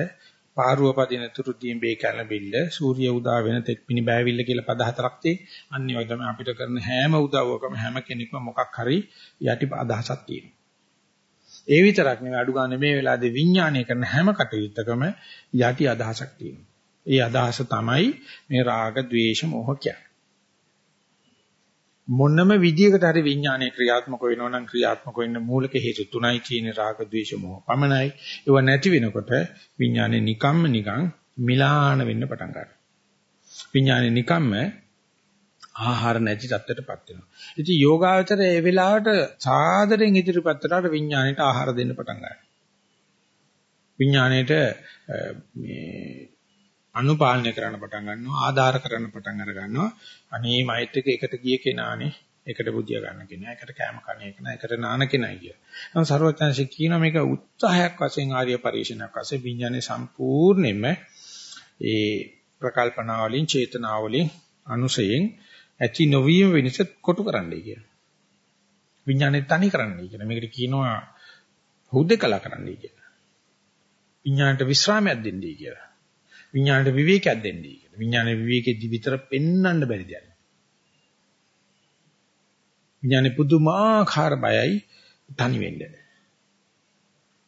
පාරුව පදින තුරු දීඹේ කැළඹිල්ල සූර්ය උදා වෙන තෙක් පිණි බෑවිල්ල කියලා පද හතරක් තියෙයි. අනිත් වගේ තමයි අපිට කරන හැම උදව්වකම හැම කෙනෙක්ම මොකක් හරි යටි අදහසක් තියෙනවා. ඒ විතරක් නෙවෙයි අඩු ගන්න මේ වෙලාවේදී විඥානය කරන හැම කටයුත්තකම යටි අදහසක් තියෙනවා. ඒ අදහස තමයි මේ රාග, ద్వේෂ, මෝහ කියන්නේ. මොනම විදියකට හරි විඥානයේ ක්‍රියාත්මක වෙනවා නම් ක්‍රියාත්මක වෙන්න මූලික හේතු තුනයි තියෙන රාග ద్వේෂ මොහ පමණයි ඒව නැති වෙනකොට විඥානේ නිකම්ම නිකං මිලාන වෙන්න පටන් ගන්නවා. විඥානේ නිකම්ම ආහාර නැති තත්ත්වයටපත් වෙනවා. ඉතින් යෝගාවචරය ඒ වෙලාවට සාදරෙන් ඉදිරිපත් කරලා විඥාණයට ආහාර දෙන්න පටන් ගන්නවා. විඥාණයට මේ අනුපාලනය කරන්න පටන් ගන්නවා ආධාර කරන්න පටන් අර ගන්නවා අනේ මෛත් එක එකට ගිය කෙනානේ එකට බුදිය ගන්න කෙනා එකට කැම කන කෙනා එකට නාන කෙනා කිය. නම් ਸਰවඥාන්සේ කියන මේක උත්සාහයක් වශයෙන් ආර්ය පරිශීලනයක් වශයෙන් විඥානේ සම්පූර්ණයෙන්ම ඒ ප්‍රකල්පනා වලින් චේතනා වලින් අනුසයෙන් ඇති නොවීම වෙනස කොටු කරන්නයි කියන. විඥානේ තනි කරන්නයි කියන. මේකට කියනවා හුදකලා කරන්නයි කියන. විඥාණයට විශ්‍රාමයක් දෙන්නයි කියලා. විඥාණයට විවේකයක් දෙන්නයි කියලා. විඥානේ විවේකෙදි විතර පෙන්වන්න බැරි දෙයක්. විඥානේ පුදුමාකාර බයයි තනි වෙන්නේ.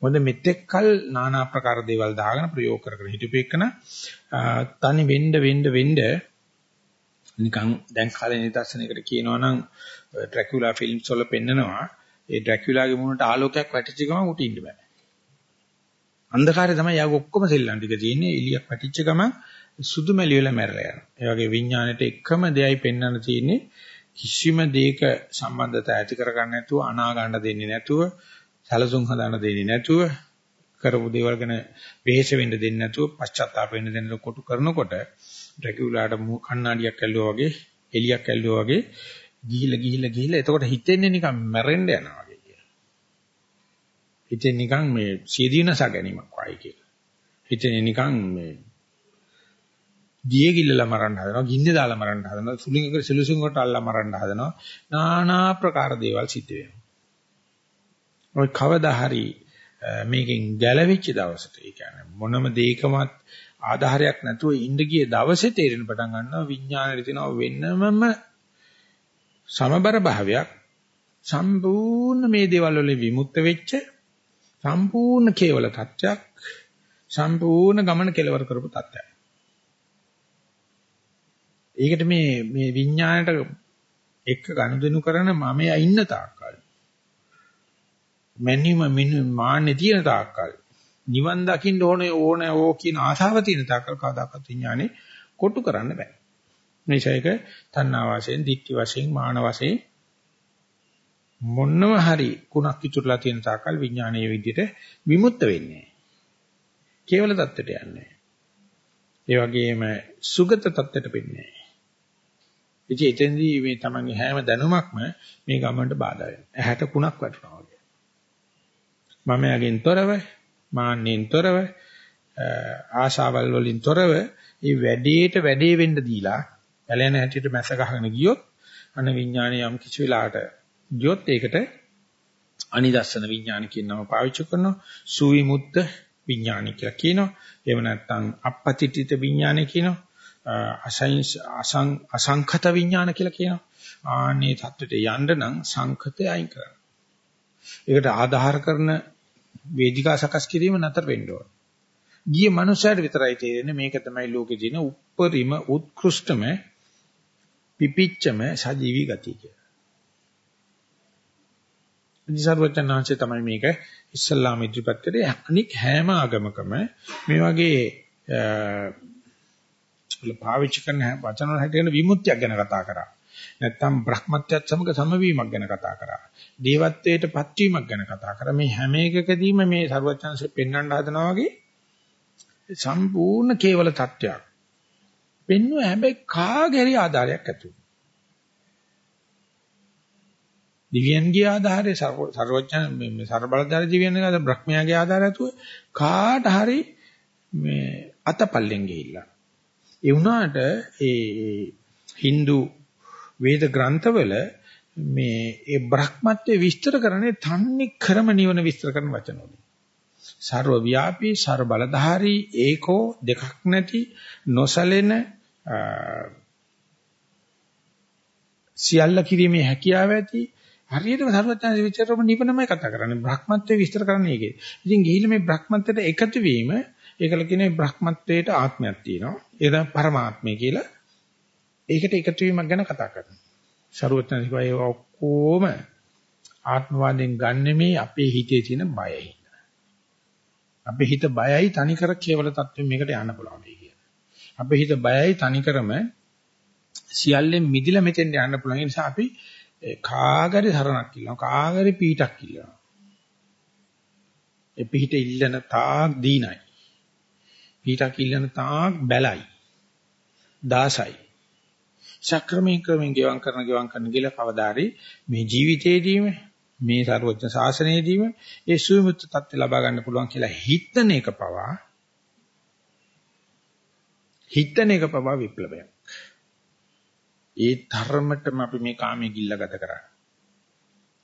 මොකද මෙතෙක් කල নানা ආකාර දේවල් දාගෙන ප්‍රයෝග කර කර හිටපු එකන තනි වෙන්න වෙන්න වෙන්න නිකන් දැන් කාලේ නිදර්ශනයකට කියනවා නම් ඩ්‍රැකියුලා ෆිල්ම්ස් වල පෙන්නනවා ඒ ඩ්‍රැකියුලාගේ මුණට ආලෝකයක් වැටිච්ච ගමන් උට ඉන්න බෑ. අන්ධකාරය තමයි යාග ඔක්කොම සෙල්ලම් ටික තියෙන්නේ. එළියක් වැටිච්ච ගමන් සුදු මැලි වල මැරලා යනවා. ඒ වගේ විඥාණයට එකම දෙයයි පෙන්වන්න තියෙන්නේ කිසිම දෙයක සම්බන්ධතා ඇති කරගන්න නැතුව අනා ගන්න දෙන්නේ නැතුව සැලසුම් හදාන්න දෙන්නේ නැතුව කරපු දේවල් ගැන වෙහෙස වෙන්න දෙන්නේ නැතුව පශ්චාත්තාප වෙන්න දෙන්න කොටු කරනකොට ඩ්‍රැකියුලාට කණ්ණාඩියක් ඇල්ලුවා වගේ එලියක් ඇල්ලුවා වගේ ගිහිලා ගිහිලා ගිහිලා එතකොට හිතෙන්නේ නිකන් මැරෙන්න යනවා වගේ කියලා. හිතෙන්නේ නිකන් මේ සීදීනස ගැනීමක් වයි කියලා. හිතෙන්නේ නිකන් මේ දියේ ගිල්ලලා මරන්න හදනවා, ගින්නේ දාලා මරන්න හදනවා, සුලින් එක සෙලුසුන් කොට අල්ලලා මරන්න හදනවා. নানা ප්‍රකාර දේවල් සිද්ධ වෙනවා. ඔය කවදා හරි මේකෙන් ගැලවිච්ච දවසට ඒ කියන්නේ මොනම දෙයකමත් ආධාරයක් නැතුව ඉඳ ගිය දවසේ තේරෙන පටන් ගන්නවා විඥාණයට තියෙන වෙනමම සමබර භාවයක් සම්පූර්ණ මේ දේවල් වලින් විමුක්ත වෙච්ච සම්පූර්ණ කේවල තත්ත්වයක් සම්පූර්ණ ගමන කෙලවර කරපු තත්ත්වයක්. ඒකට මේ මේ විඥාණයට එක්ක ගනුදෙනු කරන මමයා ඉන්න තාක්කල් මැනිම මිනු මාන්නේ තියෙන තාක්කල් නිවන් දකින්න ඕනේ ඕනේ ඕ කියන ආශාව තියෙන තාක්කල් කවදාකවත් විඥානේ කොටු කරන්න බෑ. මේසයක තණ්හා වශයෙන්, ditthi වශයෙන්, මාන වශයෙන් මොන්නව හරි කුණක් ඉතුරුලා තියෙන තාක්කල් විඥානයේ විදිහට විමුක්ත වෙන්නේ. කේවල தත්ත්වයට යන්නේ. ඒ වගේම සුගත தත්ත්වයට වෙන්නේ. ඉතින් එතෙන්දී මේ තමන්ගේ හැම දැනුමක්ම මේ ගමනට බාධා වෙනවා. ඇහැට කුණක් වැටෙනවා වගේ. මම යගෙන් තොරව මාන්නෙන් තොරව ආශාවල් වලින් තොරව මේ වැඩේට වැඩේ වෙන්න දීලා පැලෙන හැටියට මැස ගහගෙන ගියොත් අන විඥානය යම් කිසි වෙලාවට ගියොත් ඒකට අනිදස්සන විඥාන කියන නම පාවිච්චි කරනවා. සුවිමුත්ත විඥාන කියලා කියනවා. එහෙම නැත්නම් අපපතිතිත විඥාන කියනවා. අසං අසං අසංඛත විඥාන කියලා කියනවා. ආනේ தත්වෙට යන්න නම් සංඛතය අයින් කරන්න. ඒකට ආධාර කරන වේදිකා සකස් කිරීම නතර වෙන්න ඕන. ගිය මනුස්සයට විතරයි තේරෙන්නේ මේක තමයි ලෝකේ තියෙන උප්පරිම උත්කෘෂ්ඨම පිපිච්චම සජීවී ගතිය කියලා. ඉතිසර්වචනාංශය තමයි මේක ඉස්ලාම ඉදිරිපත් කරේ අනික් හැම ආගමකම මේ වගේ පාවිච්චි කරන වචන වල හැටියට විමුක්තියක් ගැන කතා කරා. නැත්තම් බ්‍රහ්මත්වයට සමග සමවීමක් ගැන කතා කරා. දේවත්වයට පත්වීමක් ගැන කතා කරා. මේ හැම එකකදීම මේ ਸਰවඥාන්සේ පෙන්වන්න හදනවා වගේ සම්පූර්ණ කේවල තත්ත්වයක්. පෙන්වුව හැබැයි කාගේරි ආධාරයක් ඇතුළු. දිව්‍යයන්ගේ ආධාරය ਸਰවඥ මේ ਸਰබලධාරී දිව්‍යයන්ගේ ආධාරය බ්‍රහ්මයාගේ ආධාරය ඇතුව කාට හරි මේ අතපල්ලෙන් ගිහිල්ලා. ඒ වුණාට ඒ Hindu වේද ග්‍රන්ථවල මේ ඒ බ්‍රහ්මත්වයේ විස්තර කරන්නේ තන්නේ ක්‍රම නිවන විස්තර කරන වචන වලින්. ਸਰව ව්‍යාපී ਸਰබ බලධාරී ඒකෝ දෙකක් නැති නොසලෙන සියල්ල කිරීමේ හැකියාව ඇති හරියටම සරුවචන විචාරම නිවනමයි කතා කරන්නේ. බ්‍රහ්මත්වයේ විස්තර කරන්නේ ඒකේ. ඉතින් ගිහිල්ලා මේ බ්‍රහ්මත්වයට එකතු වීම ඒකල කියන්නේ බ්‍රහ්මත්වයට ආත්මයක් තියෙනවා. ඒක පරමාත්මය කියලා. ඒකට එකතු වීමක් ගැන කතා කරනවා. සරුවචන කිව්වා ඒක ඔක්කොම ආත්මවාදයෙන් ගන්න මේ අපේ හිතේ තියෙන බයයි. අපේ හිත බයයි තනිකර කේවල தත්වෙ මේකට යන්න පුළුවන් වෙයි කියලා. අපේ හිත බයයි තනිකරම සියල්ලෙන් මිදිලා මෙතෙන් යන්න පුළුවන්. ඒ නිසා අපි කාගරි සරණක් ඉල්ලනවා. කාගරි පීටක් ඉල්ලනවා. ඒ පිහිට ඉල්ලන තාක් දීනයි. පීටක් ඉල්ලන තාක් බැලයි. දාසයි. ශක්‍රමී ක්‍රමෙන් ගෙවම් කරන ගෙවම් කරන ගිල කවදාරි මේ ජීවිතේදීම මේ සර්වඥ ශාසනයේදීම ඒ සුවිමුක්ත තත්ත්ව ලබා ගන්න පුළුවන් කියලා හිතන එක පවා හිතන එක පවා විප්ලවයක්. ඒ ධර්මතම අපි මේ කාමයේ ගිල්ල ගත කරන්නේ.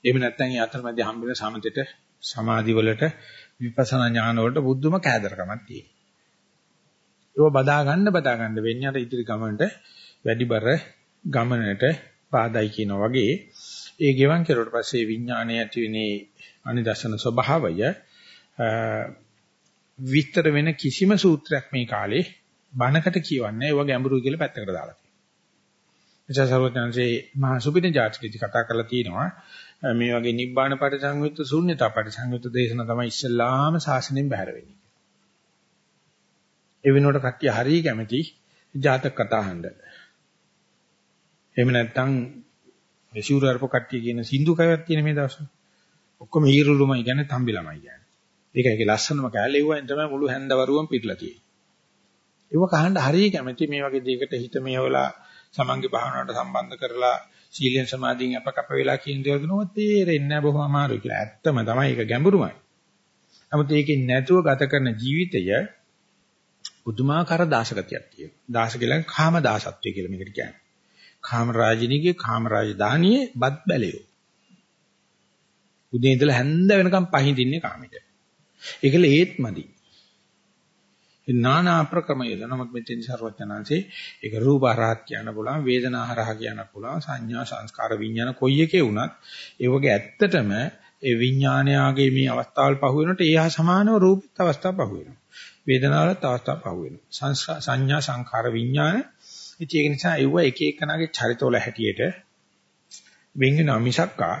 එහෙම නැත්නම් ඒ අතරමැද හම්බෙන සමතෙට සමාධි වලට විපස්සනා ඥාන වලට බුද්ධම කෑදරකමක් තියෙනවා. ඒක බදා ගන්න බදා ගන්න වෙන්නේ අර ඉදිරි ගමනට වැඩිබර ගමනට බාධායි කියනවා වගේ ඒ ගෙවන් කෙරුවට පස්සේ විඥාණය ඇති වෙනේ අනිදර්ශන ස්වභාවය විස්තර වෙන කිසිම සූත්‍රයක් මේ කාලේ බණකට කියවන්නේ ඒව ගැඹුරුයි කියලා පැත්තකට දාලා තියෙනවා. එචා සර්වඥාන්සේ මහා සුපින ජාතිකදී කතා කරලා තියෙනවා මේ වගේ නිබ්බාන පරිසංයුක්ත ශූන්‍යතා පරිසංයුක්ත දේශන තමයි ඉස්සල්ලාම ශාසනයෙන් බැහැර වෙන්නේ. ඒ වෙනුවට කට්ටිය හරිය කැමති ජාතක කතා අහන්න. එහෙම නැත්නම් මේ ශූර අරප කට්ටිය කියන සින්දු කයක් තියෙන මේ දවස්වල. ඔක්කොම හීරුළුමයි කියන්නේ තම්බි ළමයි කියන්නේ. ඒක ඒකේ ලස්සනම කැලේ වුණා තමයි මුළු හැන්දවරුවම පිටලා තියෙන්නේ. ඒක කහන්න හරිය කැමැති මේ වගේ දෙයකට හිත මේවලා සමන්ගේ භාවනාවට සම්බන්ධ කරලා සීලෙන් සමාධියෙන් අපකප වෙලා කියන දේවල් දෙනොත් තේරෙන්නේ නැහැ බොහොම අමාරුයි කියලා. ඇත්තම තමයි ඒක ගැඹුරුමයි. නමුත් ඒකෙන් නැතුව ගත කරන ජීවිතය පුදුමාකාර දාසගතියක් තියෙනවා. දාස කියලා කාම දාසත්වය කියලා මේකට කියන්නේ. කාම රාජිනීගේ කාම රාජධානියේ බත් බැලයෝ. උදේ ඉඳලා හැන්ද වෙනකම් පහින්දින්නේ කාමෙට. ඒකල ඒත් මදි. ඒ නානා ප්‍රක්‍රම යදනමක් මෙතෙන් ਸਰවඥාන්සේ ඒක රූපහරහත් කියන්න පුළුවන් වේදනාහරහ කියන්න පුළුවන් සංඥා සංස්කාර විඥාන කොයි එකේ වුණත් ඒ වගේ ඇත්තටම ඒ විඥානයාගේ මේ අවස්ථාවල් පහු වෙනකොට ඒ හා සමානව රූපිත අවස්ථා පහු වෙනවා වේදනාවලත් අවස්ථා පහු වෙනවා සංඥා සංඛාර විඥාන. ඉතින් ඒක නිසා ඒව එක එකනාගේ චරිතවල හැටියට වෙන් වෙනවා මිසක්කා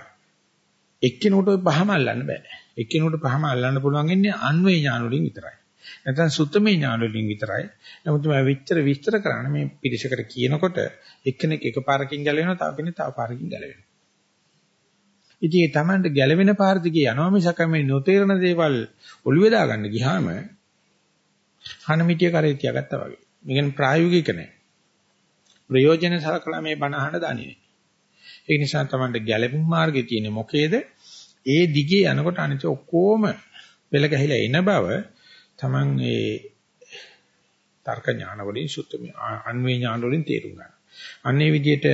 එක්කිනුට ඔය පහම අල්ලන්න බෑ. එක්කිනුට පහම අල්ලන්න පුළුවන් ඉන්නේ අන්වේ ඥාන වලින් විතරයි. නැත්නම් සුත්තමේ ඥාන වලින් විතරයි. නමුත් මම විස්තර විස්තර කරන්නේ මේ පිරිසකට කියනකොට එක්කෙනෙක් එකපාරකින් ගැලවෙනවා තව කෙනෙක් තව පාරකින් ගැලවෙනවා. ඉතින් ඒ Tamanට ගැලවෙන පාර දිගේ යනවා මිසක මේ නොතේරෙන දේවල් ඔළුවේ දාගන්න ගියාම හනමිටිය කරේ තියාගත්තා වගේ. මේකෙන් ප්‍රායෝගික නැහැ. ප්‍රයෝජන සලකලා මේ බණ අහන්න දන්නේ නැහැ. ඒ නිසා Tamanට ගැලවෙන මාර්ගය තියෙන්නේ මොකේද? ඒ දිගේ යනකොට අනිත් ඔක්කොම පෙළ ගැහිලා එන බව Taman ඒ තර්ක ඥාන වලින් සුත්ත අන්වේ ඥාන වලින් තේරුම් ගන්න. අන්නේ විදිහට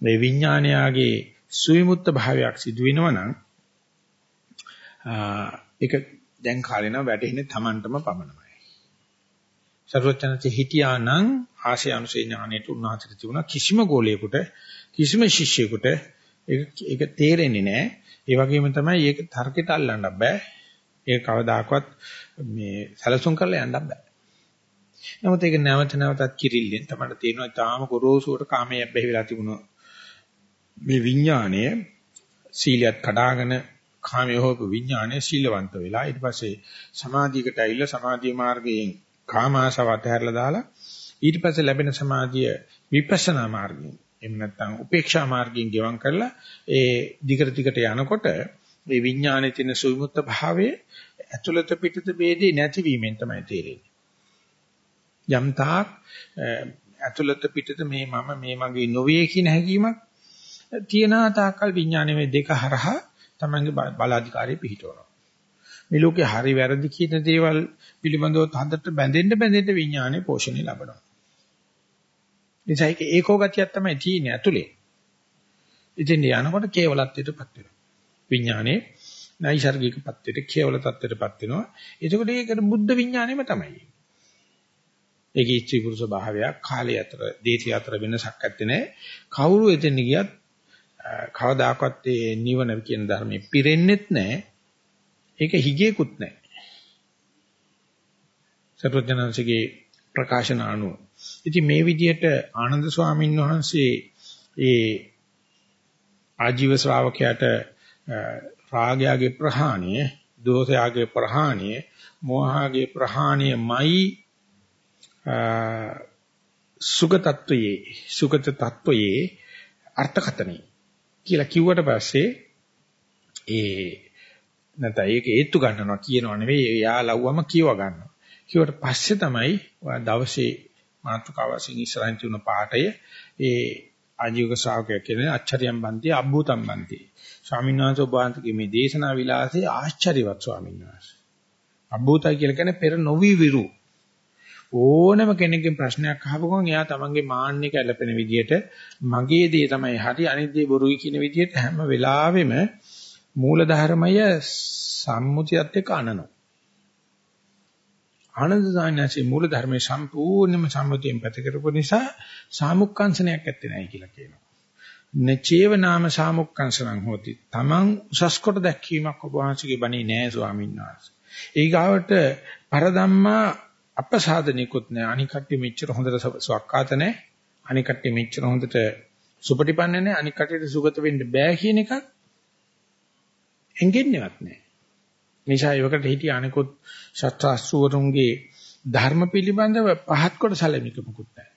මේ විඥානයාගේ සුවිමුත්ත භාවයක් සිදු වෙනවා නම් ඒක දැන් කාලේ නම් වැටෙන්නේ Tamanටම පමණයි. සර්වචනච හිටියා නම් ආශය අනුසේ ඥානෙට උන්වහන්සේට තිබුණා කිසිම ගෝලයකට කිසිම ශිෂ්‍යයෙකුට ඒක ඒක තේරෙන්නේ නැහැ. ඒ වගේම තමයි ඒක තර්කයට අල්ලන්න බෑ. ඒක කවදාකවත් මේ සැලසුම් කරලා යන්න බෑ. නමුත් ඒක නැවත නැවතත් කිරිල්ලෙන් තමයි තේරෙනවා තාම ගොරෝසුවට කාමයේ බැහැ වෙලා තිබුණා. මේ විඥාණය සීලියත් කඩාගෙන කාමයේ හොපු විඥාණය සීලවන්ත වෙලා ඊට පස්සේ සමාධියකට ඇවිල්ලා සමාධි මාර්ගයෙන් කාම ආසව අතහැරලා දාලා ඊට පස්සේ ලැබෙන සමාධිය විපස්සනා මාර්ගයෙන් එහෙම නැත්නම් උපේක්ෂා මාර්ගයෙන් ගෙවම් කරලා ඒ දිගට දිගට යනකොට මේ විඥානයේ තියෙන සුවිමුත්ත භාවයේ ඇතුළත පිටත ભેදේ නැතිවීමෙන් තමයි තේරෙන්නේ. යම් තාක් ඇතුළත පිටත මේ මම මේ මගේ නොවේ කියන හැඟීමක් තියෙන තාක්කල් විඥානයේ මේ දෙක හරහා තමන්ගේ බලාධිකාරිය පිහිටවනවා. මේ ලෝකේ හරි වැරදි කියන දේවල් පිළිබඳව හදට බැඳෙන්න බැඳෙන්න විඥානයේ පෝෂණය ලබනවා. නිසා ඒක ඒකෝ ගතියක් තමයි තියෙන්නේ ඇතුලේ. ඉතින් යනකොට කේවලත්වයටපත් වෙනවා. විඥානේ නයිසර්ගික පත්වෙට කේවල තත්ත්වයටපත් වෙනවා. එතකොට ඒකට බුද්ධ විඥානෙම තමයි. ඒකේ ඉච්ඡි පුරුෂ භාවයක් කාලය අතර දේශය අතර වෙනසක් නැත්තේ නෑ. කවුරු එතෙන් ගියත් කවදාකවත් ඒ නිවන කියන ධර්මයේ පිරෙන්නෙත් නෑ. ඒක හිගේකුත් නෑ. සර්වඥාන්සේගේ ප්‍රකාශන අනුව. ඉතින් මේ විදිහට ආනන්ද ස්වාමීන් වහන්සේ ඒ ආජීව ශ්‍රාවකයාට රාගයාගේ ප්‍රහාණය, දෝෂයාගේ ප්‍රහාණය, මෝහාගේ ප්‍රහාණයමයි සුගතත්වයේ සුගත තත්වයේ අර්ථකතනෙ කියලා කිව්වට පස්සේ ඒ නැත්නම් ඒක ඒත්තු ගන්නවා කියනවා නෙවෙයි එයා ලව්වම කියව ගන්නවා. කිව්වට පස්සේ තමයි දවසේ මාතුකාවසින් ඉස්සරහින් තුන පාඩය ඒ ආජීවක ශ්‍රාවකයා කියන්නේ අච්චරියම් බන්ති අබ්බූතම් බන්ති. ස්වාමීන් වහන්සේ ඔබ වහන්සේගේ මේ දේශනා විලාසයේ ආශ්චර්යවත් ස්වාමීන් වහන්සේ. අබ්බූතයි කියලා කියන්නේ පෙර නොවි විරු. ඕනම කෙනෙක්ගෙන් ප්‍රශ්නයක් අහපු ගමන් එයා තමන්ගේ මාන්නේ කැළපෙන විදියට මගේ දේ තමයි හරි අනිත් දේ බොරුයි කියන විදියට හැම වෙලාවෙම මූල ධර්මය සම්මුතියත් එක්ක අනනවා. ආනන්ද සාන්‍යසේ මූල ධර්මයේ සම්පූර්ණයෙන්ම සම්මුතියෙන් පැතිකරපු නිසා සාමුක්කංශනයක් ඇත්තේ නැහැ කියලා කියනවා. නචේව නාම සාමුක්කංශනං හොති. Taman උසස් කොට දැක්වීමක් ඔබ වහන්සේගේ බණේ නෑ ස්වාමීන් වහන්සේ. ඊගාවට පරදම්මා අපසාදනිකුත් නෑ. අනික් කට්ටිය මෙච්චර හොඳට සවක්කාත නෑ. අනික් කට්ටිය මෙච්චර හොඳට සුපටිපන්න නෑ. අනික් කට්ටියට සුගත වෙන්න බෑ කියන එකක් එංගෙන්නේවත් නෑ. නිසා ඒවකට හිටිය අනිකුත් ශාස්ත්‍රාස්ත්‍රවරුන්ගේ ධර්ම පිළිබඳව පහත් කොට සැලෙමික මුකුත් නැහැ.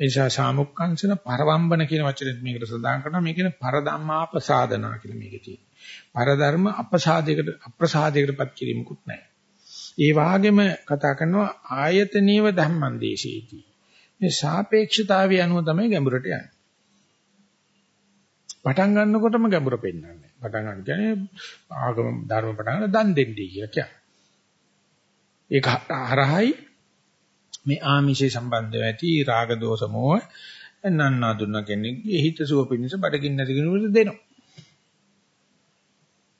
ඒ නිසා සාමුක්කංශන පරවම්බන කියන වචනේත් මේකට සඳහන් කරනවා මේ කියන්නේ පරධම්මාපසාදනා කියලා මේකේ තියෙනවා. පරධර්ම අපසාදයකට අප්‍රසාදයකටපත් කිරීමකුත් නැහැ. ඒ වාගේම කතා කරනවා ආයතනීය ධම්මං දේශේති. මේ සාපේක්ෂතාවය අනුව තමයි ගැඹුරට යන්නේ. පටන් ගන්නකොටම ගැඹුර පෙන්වන්නේ. පටන් ගන්න කියන්නේ ආගම ධර්ම පටන් ගන්න දන් දෙන්නේ කියලා කියන්නේ. ඒක හරහයි මේ ආමිෂේ සම්බන්ධව ඇති රාග දෝෂ මොහ නන්නා දුන්න කෙනෙක්ගේ හිත සුව පිණිස බඩගින්න නැති කෙනෙකුට දෙනවා.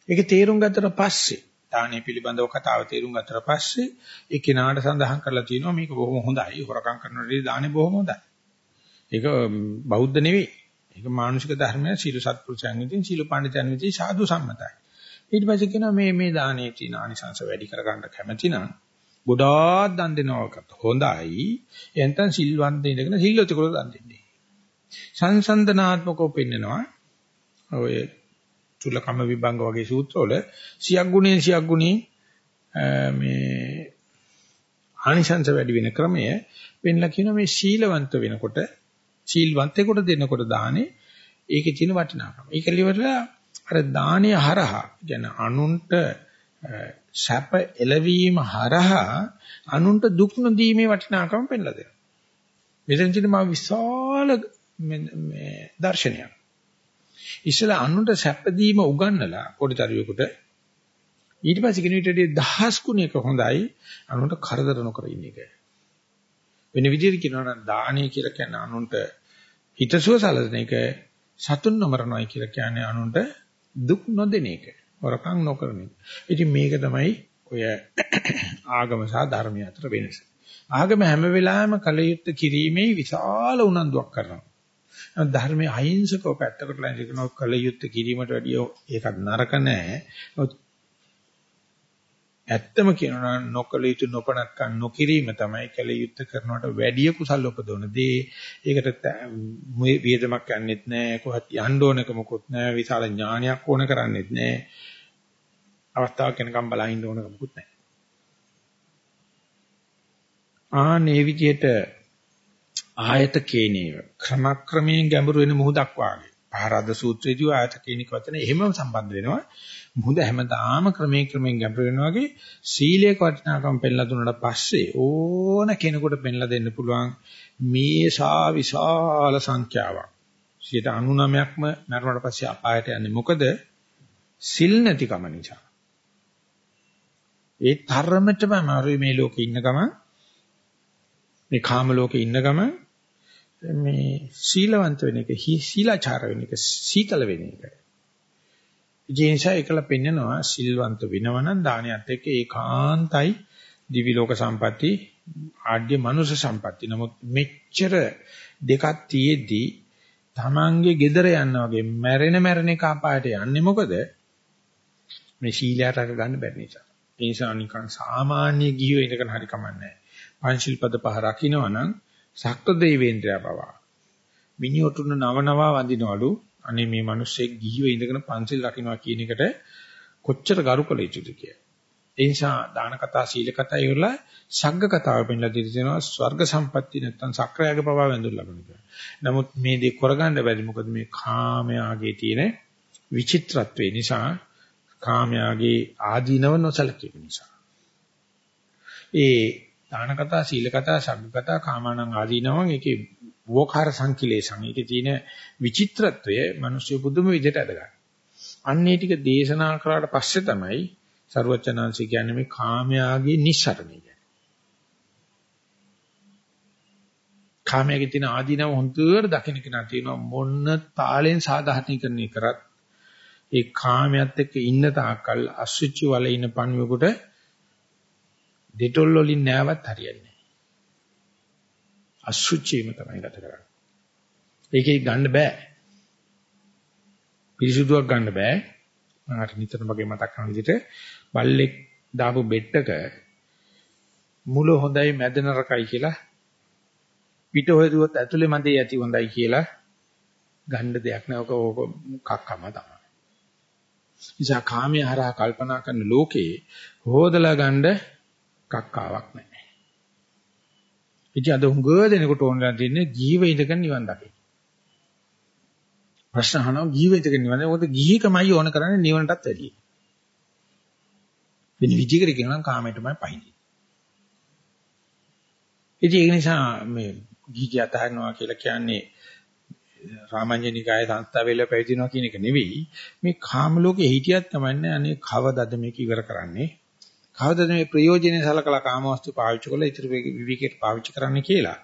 ඒක තේරුම් ගත්තට පස්සේ දානය පිළිබඳව කතාව තේරුම් ගත්තට පස්සේ ඒ කෙනාට සඳහන් කරලා තියෙනවා මේක බොහොම හොඳයි. හොරකම් කරනකොට දානය බොහොම හොඳයි. ඒක බෞද්ධ නෙවෙයි. ඒක මානුෂික ධර්මය සීල සත්පුරුෂයන් විසින් සීල පඬිතුන් විසින් සාදු සම්මතයි. ඊට පස්සේ කියනවා මේ මේ දානයේ තියෙන ආනිසංස වැඩි කරගන්න කැමති නම් ගොඩාක් දන් දෙනවකට හොඳයි. එතෙන් සිල්වන්ත ඉඳගෙන සිල්වතෙකුට දන් දෙන්නේ. සංසන්දනාත්මකව පෙන්නනවා. ඔය චුල්ලකම විභංග වගේ සූත්‍රවල සියක් ගුණේ සියක් ගුණේ මේ ආනිසංස වැඩි වෙන ක්‍රමය වෙන්නලා කියන මේ සීලවන්ත වෙනකොට සීල්වන්තයෙකුට දෙනකොට දානේ ඒකේ තියෙන වටිනාකම. ඒක liverලා අර දානේ හරහා කියන අනුන්ට සැප එළවීම හරහා අනුන්ට දුක් නොදීමේ වටිනාකම පෙන්ලා දෙනවා. මෙතන තියෙන මා විශාල මේ දර්ශනයක්. ඉස්සලා අනුන්ට සැප දීම උගන්නලා පොඩි දරුවෙකුට ඊට පස්සේ කෙනෙකුට දහස් ගුණයක හොඳයි අනුන්ට කරදර නොකර ඉන්න එක. වෙන විදිහට කියනවා නම් දානය කියලා කියන්නේ අනුන්ට හිතසුව සලසන එක සතුන් නොමරනවායි කියලා කියන්නේ අනුන්ට දුක් නොදෙන එක. වරකම් නොකරන එක. ඉතින් මේක තමයි ඔය ආගම සහ ධර්මය අතර වෙනස. ආගම හැම වෙලාවෙම කලයුත්ත කිරීමේ විශාල උනන්දුවක් කරනවා. ධර්මයේ අහිංසකව පැත්තකට ලැජිකන කලයුත්ත කිරීමට වැඩිය ඒකත් නරක නෑ. ඇත්තම කියනවා නොකල යුතු නොපනත්කම් නොකිරීම තමයි කල යුත්තේ කරනවට වැඩිය කුසල උපදවන දේ. ඒකට වේදමක් යන්නෙත් නෑ කොහොත් යන්න ඕනක මොකොත් නෑ විශාල ඥානයක් ඕන කරන්නේත් නෑ. අවස්ථාවක් වෙනකම් බලහින්න ඕනක මොකුත් නෑ. ආනේ විදිහට ආයත කේනේව ක්‍රමක්‍රමයෙන් ගැඹුරු වෙන මුහුදක් වාගේ. පහරද සූත්‍රයේදී ආයත කේනික වචන එහෙමම සම්බන්ධ වෙනවා. මුහුද හැමදාම ක්‍රමයෙන් ක්‍රමයෙන් ගැඹුරු වෙනවා වගේ සීලයක වටිනාකම පෙන්ලා දුන්නාට පස්සේ ඕන කෙනෙකුට පෙන්ලා දෙන්න පුළුවන් මේ සා විශාල සංඛ්‍යාවක් 99%ක්ම මරණයට පස්සේ අපායට යන්නේ මොකද සිල් නැතිකම නිසා ඒ තරමටම අමාරුයි මේ ලෝකේ ඉන්න ගමන් මේ කාම ලෝකේ ඉන්න ගමන් මේ සීලවන්ත වෙන එක සීලාචාර වෙන එක සීතල වෙන එක ජීන්සා එකල පෙන්නනවා සිල්වන්ත වෙනවනම් දානියත් එක්ක ඒකාන්තයි දිවි ලෝක සම්පatti ආඩ්‍ය මනුෂ්‍ය සම්පatti. නමුත් මෙච්චර දෙකක් තියේදී Tamange gedara යනවා වගේ මැරෙන මැරෙන එක අපායට යන්නේ මොකද? මේ සීලයට රැක ගන්න බැරි නිසා. ඒ නිසා නිකන් සාමාන්‍ය ගිහිව ඉඳගෙන හරි කමන්නේ පංචිල් පද පහ රකින්නවනම් සක්‍ර දෙවේන්ද්‍රය පවා මිනිඔටුන නව නවා වඳිනවලු අනේ මේ මිනිස්සෙක් ගිහිව ඉඳගෙන පන්සිල් රකින්නවා කියන එකට කොච්චර ගරු කළ යුතුද කියලා. ඒ නිසා දාන කතා සීල කතා ඉවරලා සග්ග කතාව පෙන්ලා දිරිනවා ස්වර්ග සම්පatti නැත්තම් සක්‍රයාගේ පවා වැඳුම් ලබන කියලා. නමුත් මේ දේ කරගන්න බැරි මොකද මේ කාමයාගේ තියෙන විචිත්‍රත්වය නිසා කාමයාගේ ආධිනව නොසලකීම නිසා. ඒ දාන කතා, සීල කතා, සබ්බ කතා, කාමණං ආධිනවන් ඒකේ වෝකාර සංකිලේශං. ඒකේ තියෙන විචිත්‍රත්වය මිනිස්සු පුදුම විදිහට අදගන්න. අන්නේ ටික දේශනා කරාට පස්සේ තමයි ਸਰුවචනාංශය කියන්නේ මේ කාමයාගේ නිස්සරණය කියන්නේ. කාමයේ තියෙන ආධිනව හොඳට දකින්න කෙනා තියෙනවා මොන තාලෙන් සාධාරණීකරණය කරත් ඒ කාමයට එක්ක ඉන්න තාක්කල් අසුචි වල ඉන පණුවෙකුට ඩෙටොල් වලින් නෑවත් හරියන්නේ නෑ. අසුචිම තමයි ගත කරන්නේ. ඒකේ ගන්න බෑ. පිරිසුදුවක් ගන්න බෑ. මට නිතරම වගේ මතක් කරන විදිහට බල්ලෙක් දාපු බෙට්ටක මුල හොඳයි මැද නරකයි කියලා පිට හොයදුවත් ඇතුලේ මැදේ ඇති හොඳයි කියලා ගන්න දෙයක් නෑ. ඔක ඕක කක්කම තමයි. නිසා කාමයේ හරහා කල්පනා කරන ලෝකේ හොදලා ගන්න කක්කාවක් නැහැ. ඉතින් අද හුඟ දෙනකොට ඕනලා තියන්නේ ජීව ඉඳගෙන නිවන් දකින්න. ප්‍රශ්න අහනවා ජීව ඉඳගෙන නිවන්. මොකද ගිහිකමයි ඕන කරන්නේ නිවනටත් වැඩියි. වෙන විදිහකට කියනවා නම් කාමයටමයි පයින්නේ. ඉතින් ඒ නිසා මේ ගිහි අතහරිනවා කියලා කියන්නේ රාමඤ්ඤනිකායේ සංස්ථාව වේල පැවිදිනවා කියන එක නෙවෙයි. මේ කාම ලෝකේ හිටියත් තමන්නේ අනේ කවදද මේක ඉවර කරන්නේ? කවදද මේ ප්‍රයෝජනෙ සලකලා කාමවස්තු පාවිච්චි කරලා ඉතිරි විවිකේට පාවිච්චි කරන්න කියලා.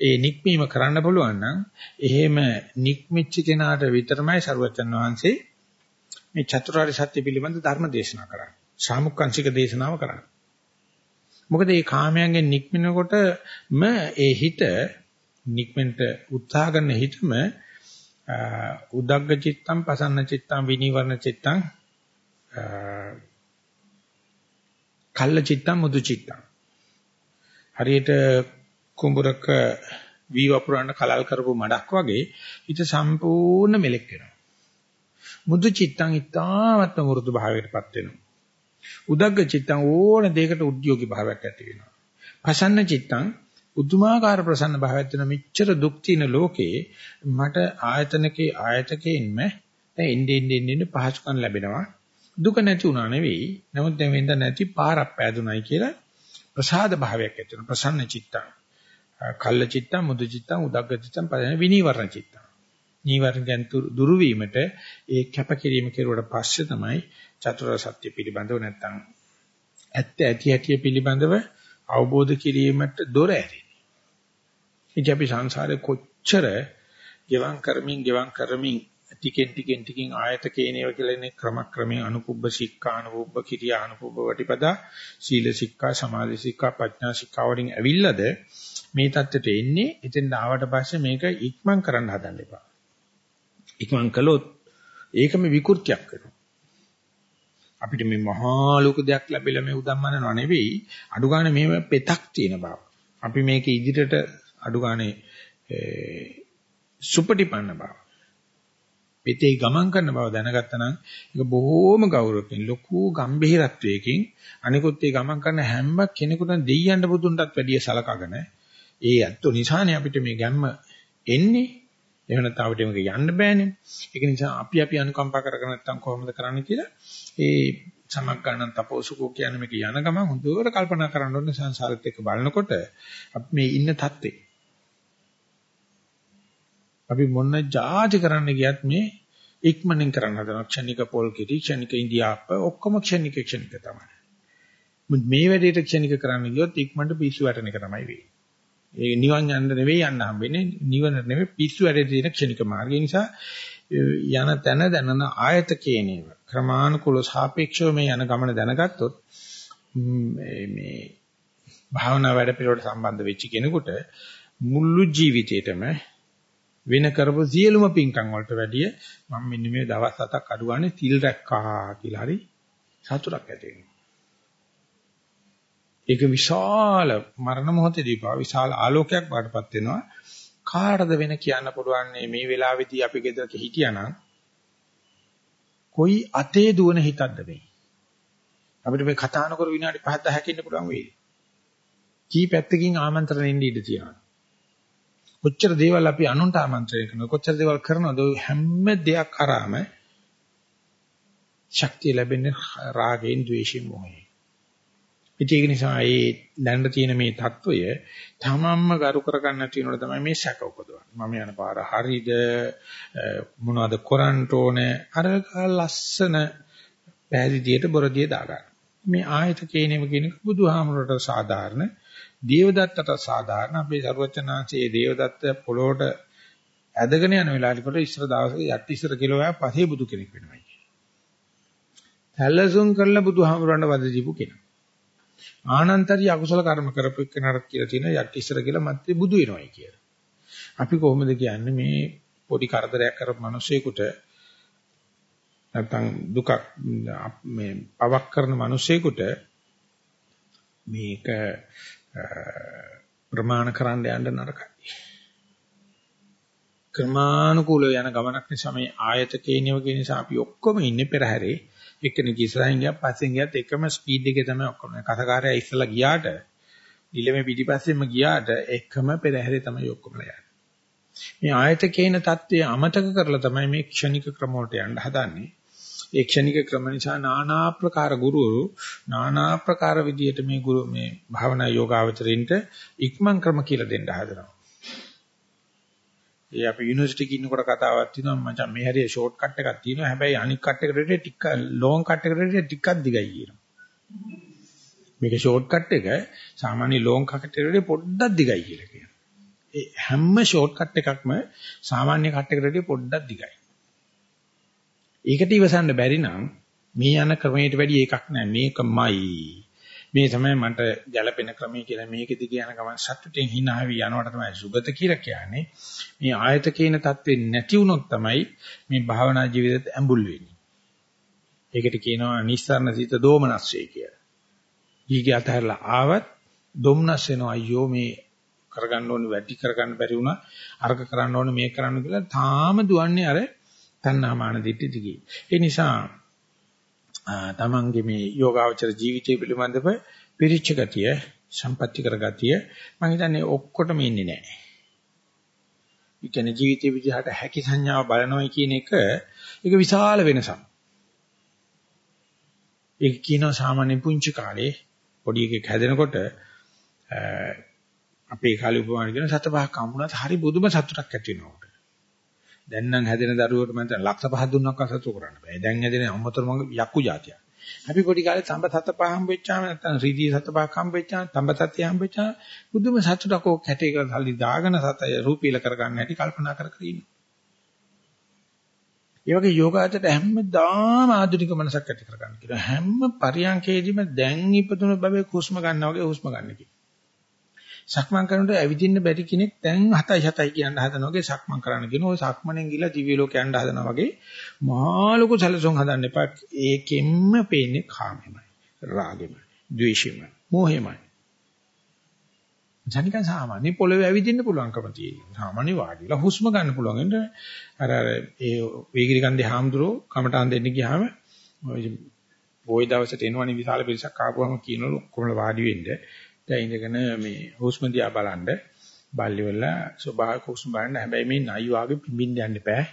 ඒ නික්මීම කරන්න පුළුවන් නම් එහෙම නික්මිච්ච කෙනාට විතරමයි සරුවචන් වහන්සේ මේ චතුරාර්ය සත්‍ය පිළිබඳ ධර්ම දේශනා කරන්නේ. සාමුක්කංශික දේශනාව කරන්නේ. මොකද මේ කාමයන්ගෙන් නික්මිනකොටම ඒ හිත නික්මෙන්ට උත්සාහ කරන හිතම උදග්ග චිත්තම් පසන්න චිත්තම් විනීවරණ චිත්තම් කල්ල චිත්තම් මුදු චිත්තම් හරියට කුඹරක වී වපුරන්න කලල් කරපු මඩක් වගේ හිත සම්පූර්ණ මෙලෙක් වෙනවා. මුදු චිත්තම් ඉතාමත්ම මෘදු භාවයකටපත් වෙනවා. උදග්ග චිත්තම් ඕන දෙයකට උද්‍යෝගී භාවයක් ඇති වෙනවා. පසන්න චිත්තම් උතුමාකාර ප්‍රසන්න භාවයක් වෙන මෙච්චර දුක් තියෙන ලෝකේ මට ආයතනකේ ආයතකෙින්ම දැන් එන්නේ එන්නේ එන්නේ පහසුකම් ලැබෙනවා. දුක නැති වුණා නෙවෙයි. නමුත් දැන් වෙනද නැති පාරක් පෑදුනයි කියලා ප්‍රසාද භාවයක් ඇති වෙනවා. ප්‍රසන්න චිත්තං. කල්ල චිත්තං මුදු චිත්තං උදග්ග චිත්තං පදන විනීවරණ චිත්තං. නීවරණ දුරු වීමට ඒ කැපකිරීම කෙරුවට පස්සේ තමයි චතුරාර්ය සත්‍ය පිළිබඳව නැත්තම් ඇත්ත ඇති ඇති පිළිබඳව අවබෝධ කිරීමට දොර ඇරෙන්නේ ඉතින් අපි සංසාරේ කොච්චර ගෙවම් කරමින් ගෙවම් කරමින් ටිකෙන් ටිකෙන් ටිකෙන් ආයත කේනේව කියලා ඉන්නේ ක්‍රමක්‍රමයෙන් අනුකුබ්බ සික්ඛා අනුකුබ්බ කිරියා අනුකුබ්බ වටිපදා සීල සික්ඛා සමාධි සික්ඛා ප්‍රඥා සික්ඛා වලින් ඇවිල්ලාද මේ தත්ත්වයට එන්නේ එතෙන් ආවට පස්සේ මේක ඉක්මන් කරන්න හදන්න එපා. ඉක්මන් කළොත් ඒකම විකෘතියක් වෙනවා. අපිට මේ මහා ලෝක දෙයක් ලැබිලා මේ උදම්මනව නෙවෙයි අඩු ගන්න මේ පෙතක් තියෙන බව. අපි මේක ඉදිරියට අඩු ගානේ සුපටිපන්න බව. පිටේ ගමන් කරන බව දැනගත්තා නම් ඒක බොහෝම ගෞරවකින් ලොකු ගම්භීරත්වයකින් අනිකුත් ඒ ගමන් කරන හැම කෙනෙකුටම දෙයියන්ට බුදුන්ටත් වැඩිය සලකගෙන ඒ ඇත්ත නිසානේ අපිට මේ ගැම්ම එන්නේ. එහෙම නැත්නම් අපිට මේක යන්න බෑනේ. ඒක නිසා අපි අපි අනුකම්පා කරගෙන නැත්නම් කොහොමද කරන්නේ කියලා ඒ සමග්ගණන් තපෝසුකෝ කියන්නේ මේක යන ගමන් හොඳට කල්පනා කරන්න ඕනේ. සංසාරෙත් එක්ක බලනකොට අපි මේ ඉන්න තත්ත්වේ අපි මොන જાති කරන්න ගියත් මේ ඉක්මනින් කරන්න හදන ක්ෂණික පොල් කිරි ක්ෂණික ඉන්දියාප්ප ඔක්කොම ක්ෂණික ක්ෂණික තමයි. මේ වැඩේට ක්ෂණික කරන්න ගියොත් ඉක්මනට පිස්සු වැටෙන එක තමයි වෙන්නේ. ඒ නිවන් යන්න නෙවෙයි යන්න හම්බෙන්නේ නිවන නෙවෙයි පිස්සු වැඩේ තියෙන ක්ෂණික මාර්ගය නිසා යන තැන දැනන ආයතකේනේව ක්‍රමානුකූල සාපේක්ෂව මේ යන ගමන දැනගත්තොත් මේ භාවනා වැඩ පිළිවෙලට සම්බන්ධ වෙච්ච කෙනෙකුට මුළු ජීවිතේටම වෙන කරපු සියලුම පින්කම් වලට වැඩිය මම මෙන්න මේ දවස් හතක් අඩු ගන්න තිල් රැක්කා කියලා හරි සතුටක් ඇති වෙනවා. ඒක විශාල මරණ මොහොතේදී පා විශාල ආලෝකයක් වඩපත් වෙනවා. කාටද වෙන කියන්න පුළුවන් මේ වෙලාවේදී අපි ගෙදරක හිටියානම් කොයි අතේ දුවන හිතක්ද මේ? අපිට මේ කතා නොකර විනාඩි 5 10ක ඉන්න පුළුවන් වෙයි. කී පැත්තකින් ආමන්ත්‍රණ එන්න ඉඩ තියෙනවා. කොච්චර දේවල් අපි අනුන්ට ආමන්ත්‍රණය කරනවා කොච්චර දේවල් කරනවද හැම දෙයක් අරාම ශක්තිය ලැබෙන්නේ රාගයෙන් ද්වේෂයෙන් මොහයෙන්. ඒක නිසා ඒ දැනට තියෙන මේ தত্ত্বය තමන්ම ගරු කරගන්න තියෙනවා තමයි මේ සැක උපදවන්නේ. මම යන පාර හරියද මොනවද කරන්න ඕනේ? අර ලස්සන පැහැදිලියට බොරදියේ දාගන්න. මේ ආයත කේනෙම කියන බුදුහාමුදුරට සාධාරණ දේවදත්තට සාධාරණ අපේ සර්වචනාංශයේ දේවදත්ත පොළොවට ඇදගෙන යන වෙලාවකට ඉස්සර දවසක යටි ඉස්සර කිලෝයක් පසේ බුදු කෙනෙක් වෙනවා කියන්නේ. සැලසුම් කරලා බුදුහාමුදුරන්ට වද දීපු කෙනා. ආනන්තරී අකුසල කර්ම කරපු කෙනාට කියලා තියෙන යටි ඉස්සර කියලා මැත්තේ බුදු වෙනවයි කියලා. අපි කොහොමද කියන්නේ මේ පොඩි කරදරයක් කරපු මිනිසෙකුට නැත්නම් දුකක් මේ පවක් කරන මිනිසෙකුට මේක ප්‍රමාණ කරන්න යන්න නරකයි. ක්‍රමානුකූලව යන ගමනක් නිසා මේ ආයතකේ නියෝගය නිසා අපි ඔක්කොම ඉන්නේ පෙරහැරේ. එක්කෙනෙක් ඉස්සරහින් ගියා පස්සෙන් ගියත් එකම ස්පීඩ් එකේ තමයි ඔක්කොම. කසකාරයා ඉස්සලා ගියාට ඊළමේ පිටිපස්සෙන්ම ගියාට එකම පෙරහැරේ තමයි ඔක්කොම යන්නේ. මේ ආයතකේන தත්ත්වය අමතක කරලා තමයි මේ ක්ෂණික ක්‍රම වලට යන්න හදන්නේ. ඒ ක්ෂණික ක්‍රම නිසා নানা ආකාර ගුරුවරු নানা ආකාර විදියට මේ ගුරු මේ භාවනා යෝගාවචරින්ට ඉක්මන් ක්‍රම කියලා දෙන්න හදනවා. ඒ අපි යුනිවර්සිටි එකේ ඉන්නකොට කතාවක් තියෙනවා මචං මේ හැරිය ෂෝට් කට් එකක් තියෙනවා හැබැයි අනික් කට් එකට වඩා ටික ලොන් කට් එකට වඩා ටිකක් දිගයි කියනවා. මේක ෂෝට් කට් එක සාමාන්‍ය ලොන් කට් එකට වඩා පොඩ්ඩක් දිගයි කියලා කියනවා. ඒ හැම ෂෝට් කට් එකක්ම සාමාන්‍ය කට් එකට වඩා පොඩ්ඩක් දිගයි. ඒකට ඉවසන්න බැරි නම් මේ යන ක්‍රමයට වැඩි එකක් නෑ මේකමයි. මේ තමයි මට ගැළපෙන ක්‍රමය කියලා මේකෙදි කියන ගමන් සතුටින් hina වෙවි යනවට තමයි සුගත කියලා කියන්නේ. මේ ආයතකේන தත්වෙ නැති වුණොත් තමයි මේ භාවනා ජීවිතෙත් ඇඹුල් වෙන්නේ. ඒකට කියනවා නිස්සාරණ සිත දෝමනස්සේ කියලා. ඊගේ අතහැරලා ආවත් දොම්නස් වෙනවා අයියෝ මේ කරගන්න ඕනේ වැඩි කරගන්න බැරි වුණා අර්ග කරන්න ඕනේ මේක කරන්න කියලා තාම දුවන්නේ අර තණ්හා මාන දිට්ඨි දිගේ. ඒ නිසා තමන්ගේ මේ යෝගාවචර ජීවිතය පිළිබඳව පිරිච්ච ගතිය, සම්පත්‍ති කර ගතිය මම හිතන්නේ ඔක්කොටම ඉන්නේ නැහැ. ඒ කියන්නේ ජීවිතේ විදිහට හැකි සංඥාව බලනොයි කියන එක ඒක විශාල වෙනසක්. ඒක කියනවා සාමාන්‍ය පුංචි කාලේ පොඩි එකෙක් හැදෙනකොට අපේ කාලේ උපමාන කියන සත පහක් හම්බුණාත් හරි බුදුම සතුටක් ඇති වෙනවා. දැන් නම් හැදෙන දරුවෝට මම ලක්ෂ පහක් දුන්නක් අසතු කරන්න බෑ. දැන් හැදෙන අම්මතර මගේ යක්කු જાතියක්. අපි පොඩි කාලේ තඹ සත පහ හම්බෙච්චාම නැත්නම් රීදී සත පහක් හම්බෙච්චාම තඹ සතිය හම්බෙච්චාම බුදුම සතුටක් ඕක කැටේකට සල්ලි දාගෙන සතය රූපීල කරගන්න හැටි කල්පනා කර කර ඉන්නවා. ඒ වගේ යෝගාචරයට හැමදාම ආධුනික මනසක් ඇති කරගන්න කියලා. හැම පරියන්කේදීම දැන් ඉපදුන බබේ හුස්ම ගන්නවා වගේ හුස්ම ගන්න කියලා. සක්මන් කරනකොට ඇවිදින්න බැරි කෙනෙක් දැන් 7යි 7යි කියන හදන වගේ සක්මන් කරන්න කියන ඔය සක්මනෙන් ගිහලා දිව්‍ය ලෝකයට යන්න හදනවා වගේ මහා ලොකු සැලසුම් හදන්න එපා. ඒකෙන්ම පේන්නේ කාමෙමයි රාගෙමයි ද්වේෂෙමයි මෝහෙමයි. ජනිකන් සාමාන්‍ය පොළවේ ඇවිදින්න පුළුවන්කම තියෙනවා. සාමාන්‍ය වාඩිලා හුස්ම ගන්න පුළුවන්. එන්න අර අර ඒ වේගිරි කන්දේ හාමුදුරුවෝ කමටහන් දෙන්න ගියාම ඔය පොයි දවසට එනවනේ විශාල පිරිසක් ආපුවම කියනවලු කොහොමද වාඩි වෙන්නේ? දැන් ඉඳගෙන මේ හුස්ම දිහා බලන්න. බල්ලි වල ස්වභාවික හුස්ම බලන්න. හැබැයි මේ නයි වාගේ පිඹින්න යන්න බෑ.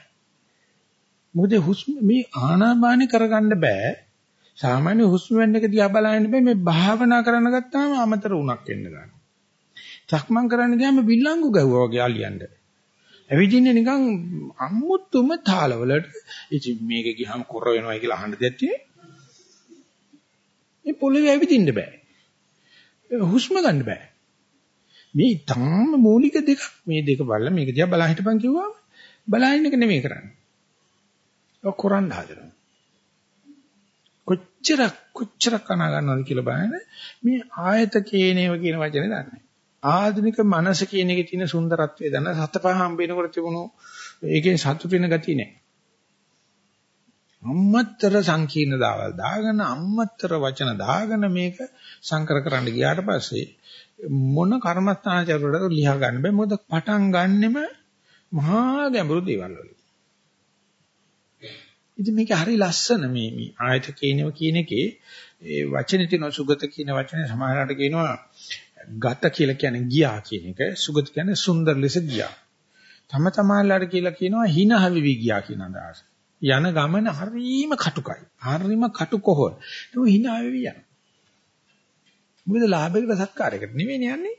මොකද හුස්ම මේ ආනාපානෙ කරගන්න බෑ. සාමාන්‍ය හුස්ම වෙන්න එක දිහා බලන්න බෑ. මේ භාවනා කරන්න ගත්තාම අමතර උණක් එන්න ගන්නවා. සක්මන් කරන්න ගියාම බිල්ලංගු ගැහුවා වගේ අලියන්න. ඇවිදින්නේ නිකන් අමුතුම තාලවලට. ඉතින් මේක ගියාම කොර වෙනවා කියලා අහන්න දෙයක් තියෙන්නේ. මේ පොළවේ ඇවිදින්න බෑ. හුස්ම ගන්න බෑ. මේ තාම මූලික දෙකක්. මේ දෙක බලලා මේක දිහා බලා හිටපන් කිව්වම බලහින්න එක නෙමෙයි කරන්නේ. ඔක් කරන්න හදනවා. කොච්චර කොච්චර කන ගන්නවද කියලා බලන්න මේ ආයතකේනේව කියන වචනේ දන්නේ. ආධුනික මනස කියන එකේ තියෙන සුන්දරත්වය දන්න සතපහ හම්බෙනකොට තිබුණු ඒකේ සතුට වෙන ගතිය නෑ. අම්මතර සංකීර්ණ දාවල් දාගෙන අම්මතර වචන දාගෙන මේක සංකර කරන්න ගියාට පස්සේ මොන කර්මස්ථානචරවලට ලියා ගන්න බෑ මොකද පටන් ගන්නෙම මහා ගැඹුරු දේවල් වලින්. ඉතින් මේක හරි ලස්සන මේ මේ ආයත කියනව කියන එකේ ඒ වචනේ තියෙන සුගත කියන වචනේ සමහරවිට කියනවා ගත කියලා කියන්නේ ගියා කියන එක සුගත කියන්නේ සුන්දර ලෙස ගියා. තම තමාලාට කියලා කියනවා හින හවිවි ගියා කියන අදහස. යන ගමන හරීම කටුකයි. හරීම කටුකොහොල්. ඒක හින හවිවි යන. මොකද ලාභයකට සත්කාරයකට නෙවෙයි යන්නේ.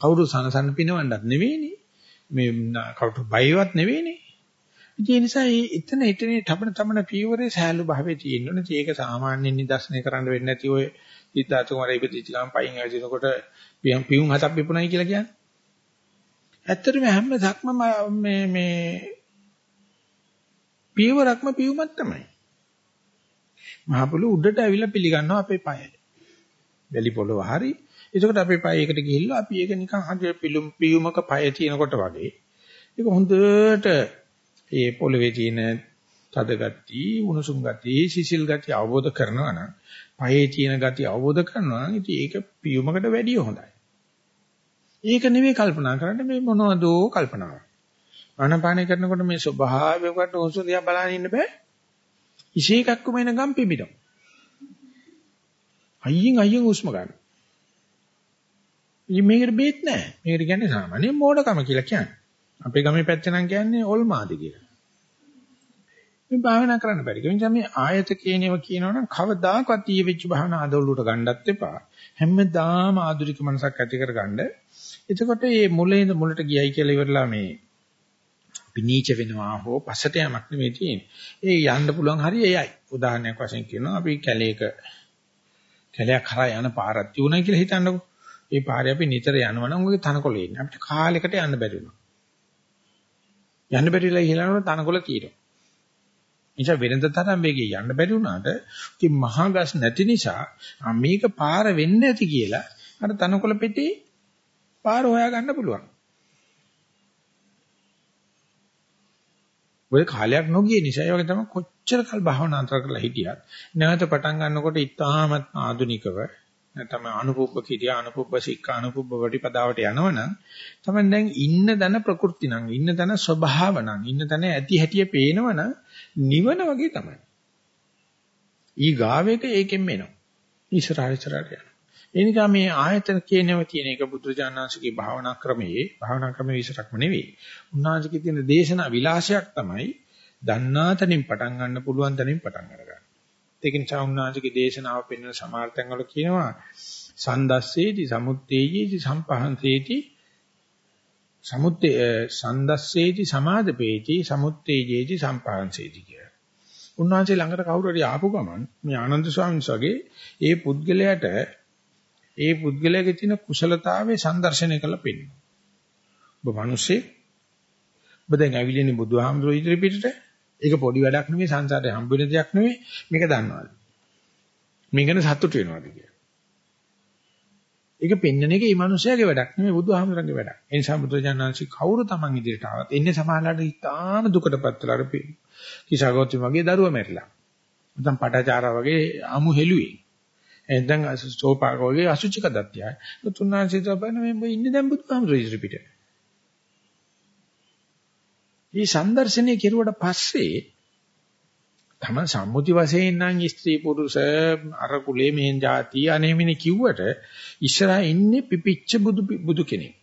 කවුරු සනසන්න පිනවන්නත් නෙවෙයිනේ. මේ කවුරු බයවත් නෙවෙයිනේ. ඒ නිසා එතන එතන තබන තමන පීවරේ සෑලු භාවයේ තියෙනවනේ. ඒක සාමාන්‍යයෙන් නිදර්ශනය කරන්න වෙන්නේ නැති ඔය සිතාතුමාරේ ඉපදිච්ච ගමන් පයින් ඇවිදිනකොට පියම් පියුම් හතක් පිපුණයි කියලා කියන්නේ. ඇත්තටම හැම සක්ම මේ මේ පියවරක්ම පියුමක් තමයි. මහ පොළොව උඩට ඇවිල්ලා පිළිගන්නවා අපේ පය. වැලි පොළොව හරි. එතකොට අපේ පය එකට ගිහිල්ලා අපි ඒක නිකන් හදිය පිළුම් පියුමක පය තියෙනකොට වගේ. ඒක හොඳට ඒ පොළවේ තියෙන තද ගති, උණුසුම් ගති, සිසිල් ගති අවබෝධ කරනවා නම්, පහේ තියෙන ගති අවබෝධ කරනවා නම් ඉතින් ඒක පියුමකට වැඩිය හොඳයි. ඒක නෙමෙයි කල්පනා කරන්නේ මේ මොනවදෝ කල්පනාවක්. ආනපානය කරනකොට මේ ස්වභාවයකට හොසු දිහා බලන්න ඉන්න බෑ. ඉෂේකක්කම එනගම් පිඹිනවා. අයියෙන් අයියෙන් උස්ම ගන්න. ඉතින් මේකට බේත් නැහැ. මේකට කියන්නේ සාමාන්‍ය මෝඩකම කියලා කියන්නේ. අපේ ගමේ පැත්තේ නම් කියන්නේ ඔල්මාදි කියලා. මේ භාවනා කරන්න බැරි. ඒ නිසා මේ ආයත කියනව කියනවනම් කවදාකවත් ඊ වෙච්ච භාවනා ආදවලුට ගන්නත් එපා. හැමදාම ආධුනික මනසක් ඇති කරගන්න. එතකොට මේ මුලින්ද මුලට ගියයි කියලා ඉවරලා මේ පිනීච වෙනවා හෝ පසට යamak නෙමෙයි තියෙන්නේ. ඒ යන්න පුළුවන් හරිය එයයි. උදාහරණයක් වශයෙන් කියනවා අපි කැලේක කැලයක් කරා යන පාරක් තියුණා කියලා හිතන්නකෝ. ඒ පාරේ අපි නිතර යනවා නම් ඔගේ තනකොළේ ඉන්නේ. අපිට කාලයකට යන්න බැරි වුණා. යන්න බැරිලා ඉහළනකොට තනකොළ තියෙනවා. නිසා වෙනද තරම් වේගෙ යන්න බැරි වුණාට ඉතින් මහා ගස් නැති නිසා මේක පාර වෙන්න ඇති කියලා අර තනකොළ පෙටි පාර හොයා ගන්න පුළුවන්. ඔය කාලයක් නොගිය නිසා ඒ වගේ තමයි කොච්චර කල් භාවනා අන්තර කරලා හිටියත් නැවත පටන් ගන්නකොට ඉතාමත් ආධුනිකව නැත්නම් අනුපුබ්බ කිරියා අනුපුබ්බ සික්ඛා අනුපුබ්බ වටිපදාවට යනවනම් තමයි දැන් ඉන්න දන ප්‍රകൃති නම් ඉන්න දන ස්වභාව නම් ඉන්න දන ඇති හැටිය පේනවනම් නිවන වගේ තමයි. ඊ ගාවේක ඒකෙන් එනවා. ඉස්සරහට ඉස්සරහට යනවා. ඒ නිසා මේ ආයතන කියනව තියෙන එක බුදුරජාණන්සේගේ භාවනා ක්‍රමයේ භාවනා ක්‍රමයේ විතරක්ම නෙවෙයි. උන්වහන්සේගේ තියෙන දේශනා විලාසයක් තමයි දන්නා තනින් පටන් ගන්න පුළුවන් තනින් පටන් අරගන්න. ඒක නිසා උන්වහන්සේගේ දේශනාව පෙන්වන සමාර්ථයන් වල කියනවා සන්දස්සේති සමුත්තේයේති සම්පහන්සේති සමුත්තේ සන්දස්සේති සමාදපේති සමුත්තේයේති සම්පහන්සේති කියලා. උන්වහන්සේ ළඟට කවුරු හරි ආපු ගමන් මේ ආනන්ද ස්වාමීන් වහන්සේ ඒ පුද්ගලයාට ඒ පුද්ගලයාගේ තියෙන කුසලතාවයේ සම්දර්ශනය කරලා පෙන්නනවා. ඔබ මිනිස්සේ ඔබ දැන් ඇවිල්ලානේ බුදුහාමුදුරුවෝ ඉදිරි පිටට ඒක පොඩි වැඩක් නෙමෙයි සංසාරේ හම්බ වෙන දෙයක් නෙමෙයි මේක දන්නවද? මේක ගැන සතුට වෙනවද කියලා. ඒක පෙන්වන එක මේ මිනිස්යාගේ වැඩක් නෙමෙයි බුදුහාමුදුරන්ගේ වැඩක්. ඒ නිසා බුදුජානනාංශි කවුරු Taman ඉදිරියට ආවත් එන්නේ සමාහලට ඉතාම දුකටපත් වෙලා අර කිසాగෞතම වගේ දරුවා මැරිලා. නැත්නම් පටාචාරා වගේ අමු හෙළුවේ. Eh, එතෙන් සෝපාක වගේ අසුචික දත්‍යයි. තුන්නාංශි තබන මේ ඉන්නේ දැන් බුදුහාමුදුර ඉදිරි පිටේ. මේ සම්දර්ශනය කෙරුවට පස්සේ තම සම්මුති වශයෙන් නම් ස්ත්‍රී පුරුෂ අර කුලේ මෙහෙන් જાති අනේමිනේ කිව්වට ඉස්සරහා ඉන්නේ පිපිච්ච බුදු බුදු කෙනෙක්.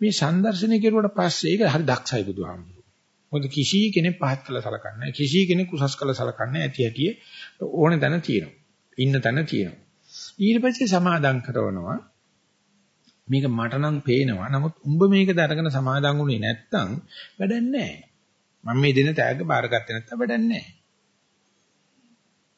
මේ සම්දර්ශනය කෙරුවට පස්සේ ඒක හරි දක්ෂයි බුදුහාමුදුරුවෝ. මොකද කිසි කෙනෙක් පහත් කළ සලකන්නේ කිසි කෙනෙක් උසස් කළ සලකන්නේ ඇති ඇටි ඕනේ තැන තියෙනවා. ඉන්න තැන තියෙනවා. ඊට පස්සේ සමාදම් කරනවා මේක මට නම් පේනවා. නමුත් උඹ මේක දරගෙන සමාදන් වුණේ නැත්තම් වැඩක් නැහැ. මම මේ දෙන තෑග්ග බාරගත්තේ නැත්තම් වැඩක් නැහැ.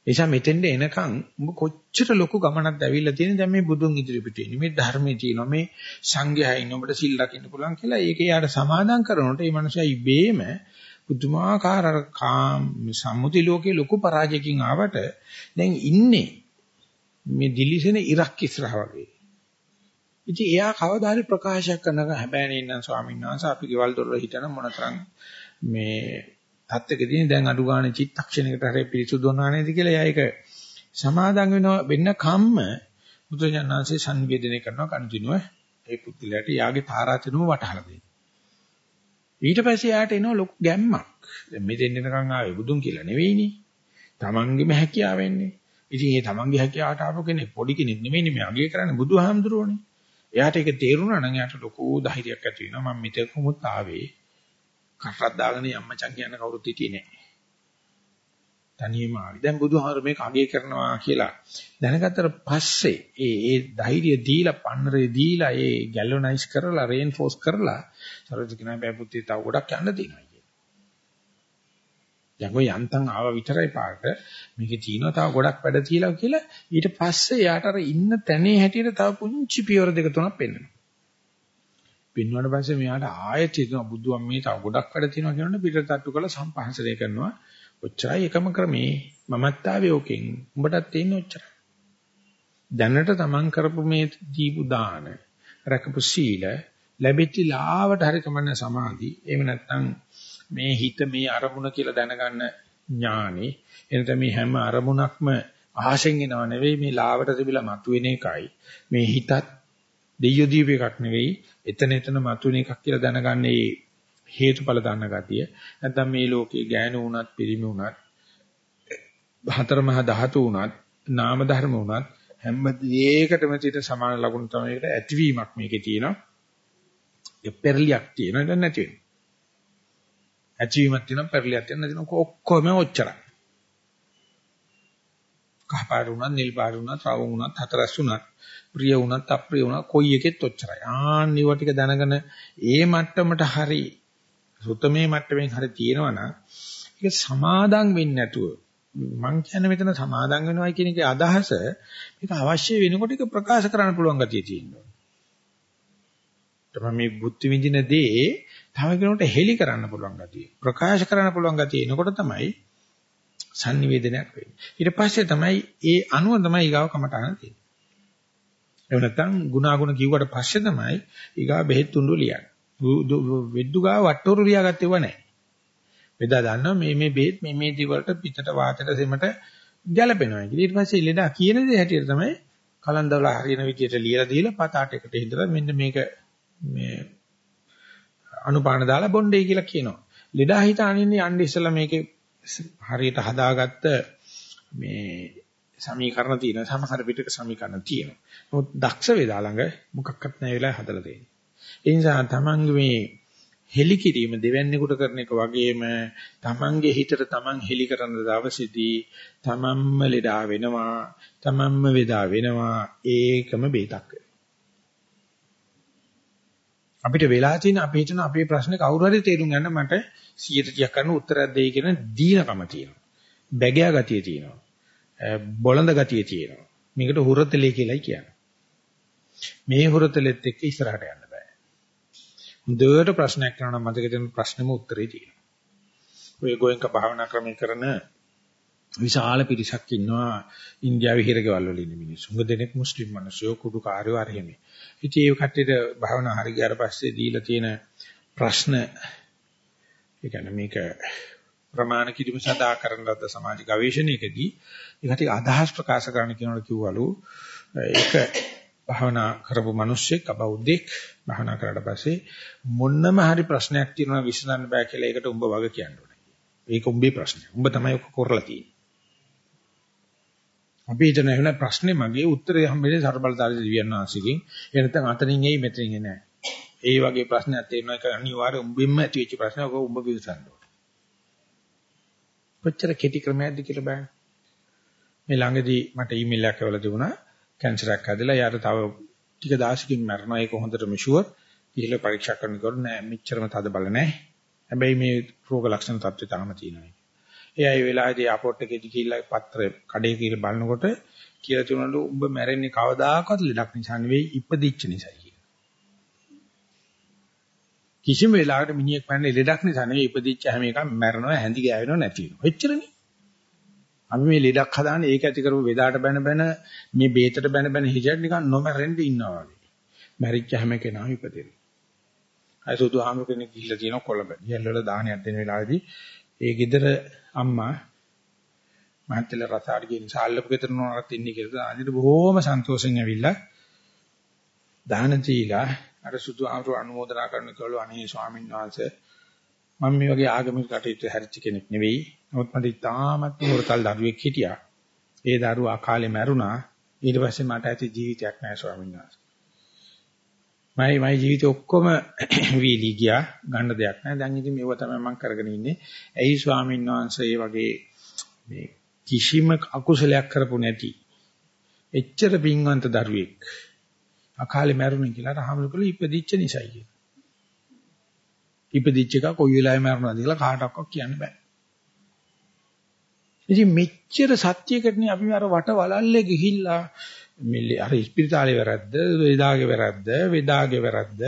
එيشා මෙතෙන්ද එනකන් උඹ කොච්චර ලොකු ගමනක් ඇවිල්ලා තියෙන දැන් මේ බුදුන් ඉදිරිපිට ඉන්නේ මේ ධර්මයේ තියෙනවා මේ සංඝයා ඉන්න ඔබට සිල් ලකින්න පුළුවන් කියලා ඒකේ යාට සමාදම් කරනකොට මේ මනුස්සයා ඉබේම පුදුමාකාර සම්මුති ලෝකේ ලොකු පරාජයකින් ආවට දැන් ඉන්නේ මේ දිලිසෙන ඉරක් ඉස්සරහ වගේ. ඉතින් එයා කවදා හරි ප්‍රකාශයක් කරනවා හැබැයි නේනම් ස්වාමීන් වහන්සේ අපි ගෙවල් දොර හිටන මොනතරම් මේ තත්ත්වකදී දැන් අඩු ගන්න චිත්තක්ෂණයකට හරි පිරිසුදු වුණා නේද කියලා එයා ඒක සමාදන් වෙනවා වෙන්න කම්ම බුදුජානනාංශේ සංවේදනය කරනවා. කන්තිනුව ඒ පුද්ගලයාට යාගේ තාරාතිනුව වටහලා දෙන්න. ඊට පස්සේ යාට එනවා ලොකු ගැම්මක්. දැන් මෙතෙන් එනකන් ආවේ බුදුන් කියලා නෙවෙයිනේ. තමන්ගේම හැකියාව වෙන්නේ. ඉතින් ඒ තමන්ගේ හැකියාවට ආපු කෙනෙක් පොඩි කෙනෙක් නෙවෙයිනේ මේ අගය කරන්නේ බුදුහාමුදුරුවනේ. එයාට ඒක තේරුණා නම් එයාට ලොකු ධෛර්යයක් ඇති වෙනවා. මම මෙතෙක් කොමුත් ආවේ. කටක් දාගෙන යම්මචන් කියන කවුරුත් හිටියේ නැහැ. තනියම ආවි. දැන් බුදුහාමර මේක අගය කරනවා කියලා දැනගත්තට පස්සේ ඒ ඒ ධෛර්යය දීලා පන්නරේ දීලා ඒ ගැලවනයිස් කරලා රේන්ෆෝස් කරලා සරෝජ කිනා බෑ පුතේ තව ගොඩක් යන්න තියෙනවා කියන. දැන් ඔය යන්තම් ආව විතරයි පාට මේකේ තියෙනවා තව ගොඩක් වැඩ තියලා කියලා ඊට පස්සේ යාට අර ඉන්න තැනේ හැටියට තව පුංචි පියවර දෙක තුනක් පෙන්වනවා. පෙන්වුවාට පස්සේ මෙයාට ආයෙත් හිතනවා බුදුන් මේ තව ගොඩක් වැඩ තියෙනවා කියනොත් පිටට තට්ටු කරලා සම්පහන්සනය කරනවා. ඔච්චරයි එකම ක්‍රමේ මමත් ආවේ ඕකෙන්. උඹටත් තියෙන්නේ ඔච්චරයි. දැනට තමන් කරපු මේ දීපු දාන, රකපු සීල, ලැබිච්ච ලාවට හරි කමන්න සමාධි. එහෙම නැත්නම් මේ හිත මේ අරමුණ කියලා දැනගන්න ඥානෙ. එනත මේ හැම අරමුණක්ම ආශෙන් එනව නෙවෙයි මේ ලාවට තිබිලා මතුවෙන එකයි. මේ හිතත් දෙයියෝ දීප එකක් නෙවෙයි. එතන එතන මතුවෙන එකක් කියලා දැනගන්නේ හේතුඵල දන්න ගතිය. නැත්නම් මේ ලෝකේ ගෑනු වුණත් පිරිමි වුණත් හතර මහා ධාතු වුණත් නාම ධර්ම වුණත් හැම දෙයකටම තියෙන සමාන ලකුණු තමයි ඒකට ඇතිවීමක් මේකේ තියෙනවා. ඒ පෙරලියක් තියෙනවා දැන් නැති වෙනවා. ඇතිවීමක් තියෙනවා පෙරලියක් තියෙනවා නැතිනම් ඔක්කොම ඔච්චරයි. කහපාට වුණත් නිල් පාට වුණත් රවුම් වුණත් හතරස් වුණත් ප්‍රිය වුණත් අප්‍රිය වුණත් කොයි එකෙත් ඔච්චරයි. ආන් නිව ටික දැනගෙන ඒ මට්ටමට හරි සුතමේ මට්ටමින් හරි තියෙනවා නම් ඒක සමාදම් වෙන්නේ නැතුව මං කියන්නේ මෙතන සමාදම් වෙනවයි කියන එකේ අදහස මේක අවශ්‍ය වෙනකොට ඒක ප්‍රකාශ කරන්න පුළුවන් ගතිය තියෙනවා. තමයි මේ බුද්ධ විඳින දේ තව කෙනෙකුට හෙලි කරන්න පුළුවන් ගතිය. ප්‍රකාශ කරන්න පුළුවන් ගතිය එනකොට තමයි sannivedanayak වෙන්නේ. ඊට පස්සේ තමයි ඒ අනුව තමයි ඊගාව කමටහන තියෙන්නේ. එහෙම නැත්නම් ගුණාගුණ කිව්වට පස්සේ තමයි ඊගාව බෙහෙත් තුඬු ලියන්නේ. වෙද්දු ගාව වට්ටෝරු ලියාගත්තේව නැහැ. බෙදා දන්නවා මේ මේ බෙහෙත් මේ මේ දිවලට පිටට වාතයට සෙමට ගැලපෙනවා කියලා. ඊට පස්සේ ලෙඩා කියන දේ හැටියට තමයි කලන්දවල හරියන විදියට ලියලා දීලා පතාට එකට හිඳලා මෙන්න මේක මේ අනුපාන දාලා බොණ්ඩේ කියලා කියනවා. ලෙඩා හිත අනින්නේ යන්නේ ඉස්සලා මේකේ හරියට හදාගත්ත මේ සමීකරණ තියෙන සමහර පිටක සමීකරණ තියෙනවා. නමුත් දක්ෂ වේදා ළඟ මොකක්වත් නැහැ වෙලා හදලා තියෙන්නේ. ඒ නිසා තමන්ගේ මේ හෙලි කිරීම දෙවැන්නේකට කරන එක වගේම තමන්ගේ හිතට තමන් හෙලි කරන දවසේදී තමන්ම ලෙඩා වෙනවා තමන්ම වේදා වෙනවා. ඒකම බේතක් අපිට වෙලා තියෙන අපි හිතන අපේ ප්‍රශ්නේ කවුරු හරි තේරුම් ගන්න මට 100ක් කරන උත්තරයක් දෙයි කියන දීනකම තියෙනවා. බැගෑ ගතිය තියෙනවා. බොළඳ ගතිය තියෙනවා. මේකට හුරතලේ කියලායි කියන්නේ. මේ හුරතලෙත් එක්ක ඉස්සරහට යන්න හොඳට ප්‍රශ්නයක් කරනවා නම් මතක තියෙන ප්‍රශ්නෙම උත්තරේ තියෙනවා. ඔය ගෝයන්ක භාවනා ක්‍රමයෙන් කරන විශාල පිරිසක් ඉන්නවා ඉන්දියාවේ හිරගෙවල් වල ඉන්න මිනිස්සු. උඟ දෙනෙක් මුස්ලිම් මිනිස්සු කුඩු කාර්යෝ අරහෙමි. ඉතින් ඒ කට්ටියට භාවනා හරි ගියාට පස්සේ දීලා තියෙන ප්‍රශ්න ඒ කියන්නේ මේක ප්‍රමාණ කිරීම සඳහා කරන ලද සමාජ ගවේෂණයකදී ඒකට අදහස් ප්‍රකාශ කරන්න කියනකොට කිව්වලු ඒක භාවනා කරපු මිනිස්සෙක් අබෞද්ධෙක් භාවනා කරලා පස්සේ මොන්නම හරි ප්‍රශ්නයක් තියෙනවා විසඳන්න බෑ කියලා ඒකට උඹ වග කියන්න ඕනේ. ඒක උඹේ ප්‍රශ්නය. උඹ තමයි ඔක කරලා තියෙන්නේ. අපි හිතන එහෙම ප්‍රශ්නේ මගේ උත්තරය හම්බෙන්නේ ਸਰබලතාරි දිව්‍යන් වහන්සේගෙන්. ඒ නැත්නම් අතනින් එයි මෙතනින් එන්නේ නැහැ. ඒ වගේ ප්‍රශ්නයක් තියෙනවා ඒක අනිවාර්ය උඹින්ම ඇති වෙච්ච ප්‍රශ්නයක්. ඔක උඹ විසඳන්න ඕනේ. කොච්චර කෙටි ක්‍රමයක්ද කියලා බලන්න. මේ ළඟදී මට ඊමේල් එකක් ඇවිල්ලා තිබුණා. කැන්සරයක් හැදලා යාට තව ටික දවසකින් මැරෙනවා ඒක හොඳටම ෂුවර්. ගිහිල්ලා පරීක්ෂා කරනකොට නෑ මෙච්චරම තද බල නෑ. හැබැයි මේ රෝග ලක්ෂණ තත්ත්වය තාම තියෙනවා. ඒ අය වෙලාවේදී අපෝට් එකේදී ගිහිල්ලා පත්‍ර කඩේ කියලා බලනකොට කියලා තුනලු උඹ මැරෙන්නේ කවදාකවත් ලෙඩක් නිසා නෙවෙයි ඉපදිච්ච නිසායි කියලා. කිසිම වෙලාවකට මිනිහෙක් මැරෙන්නේ ලෙඩක් නිසා නෙවෙයි ඉපදිච්ච හැම එකම මැරෙනවා හැඳි ගෑවෙනවා නැති වෙනවා. එච්චරනේ. අපි මේ ලෙඩක් හදාන්නේ ඒක ඇති කරපු වේදාට බැන බැන මේ බේතට බැන බැන හිටියට නිකන් නොමැරෙන්න ඉන්නවා වගේ. මැරිච්ච හැම කෙනාම ඉපදෙනවා. අය සුදුහාමුදුර කෙනෙක් ගිහිල්ලා තියෙනවා කොළඹ. යෙල්වල දාහනයක් දෙන වෙලාවේදී ඒ ගෙදර අම්මා මහත්තයල රසාඩ කියන සාල්ලපු ගෙදර නෝනක් ඉන්නේ කියලා අනිත් බොහොම සන්තෝෂෙන් ඇවිල්ලා දාන දීලා අර සුදුහාමුදුර අනුමೋದනා කරන කළු අනේ ස්වාමීන් වහන්සේ මම මේ වගේ ආගමික කටයුතු හැරිච්ච කෙනෙක් නෙවෙයි. නමුත් මට ඉතාමත් හොරතල් දරුවෙක් හිටියා. ඒ දරුවා අකාලේ මැරුණා. ඊට පස්සේ මට ඇති ජීවිතයක් නැහැ ස්වාමීන් වහන්සේ. මයි මයි ජීවිතේ ඔක්කොම වීලි ගියා ගන්න දෙයක් නැහැ. දැන් ඉතින් මේව තමයි මම කරගෙන ඉන්නේ. ඇයි ස්වාමීන් වහන්සේ මේ වගේ මේ කිසිම අකුසලයක් කරපු නැති එච්චර පින්වන්ත දරුවෙක් අකාලේ මැරුණේ කියලා රහමලුකල ඉපදිච්ච නිසායි කියන. ඉපදිච්ච එක කොයි වෙලාවෙ මැරුණාද කියලා කාටවත් කියන්න බෑ. ඉතින් මෙච්චර සත්‍යයකටනේ අපි අර වට වලල්ලේ ගිහිල්ලා මේ අර ස්පිරිතාලේ වැරද්ද, වේදාගේ වැරද්ද, වේදාගේ වැරද්ද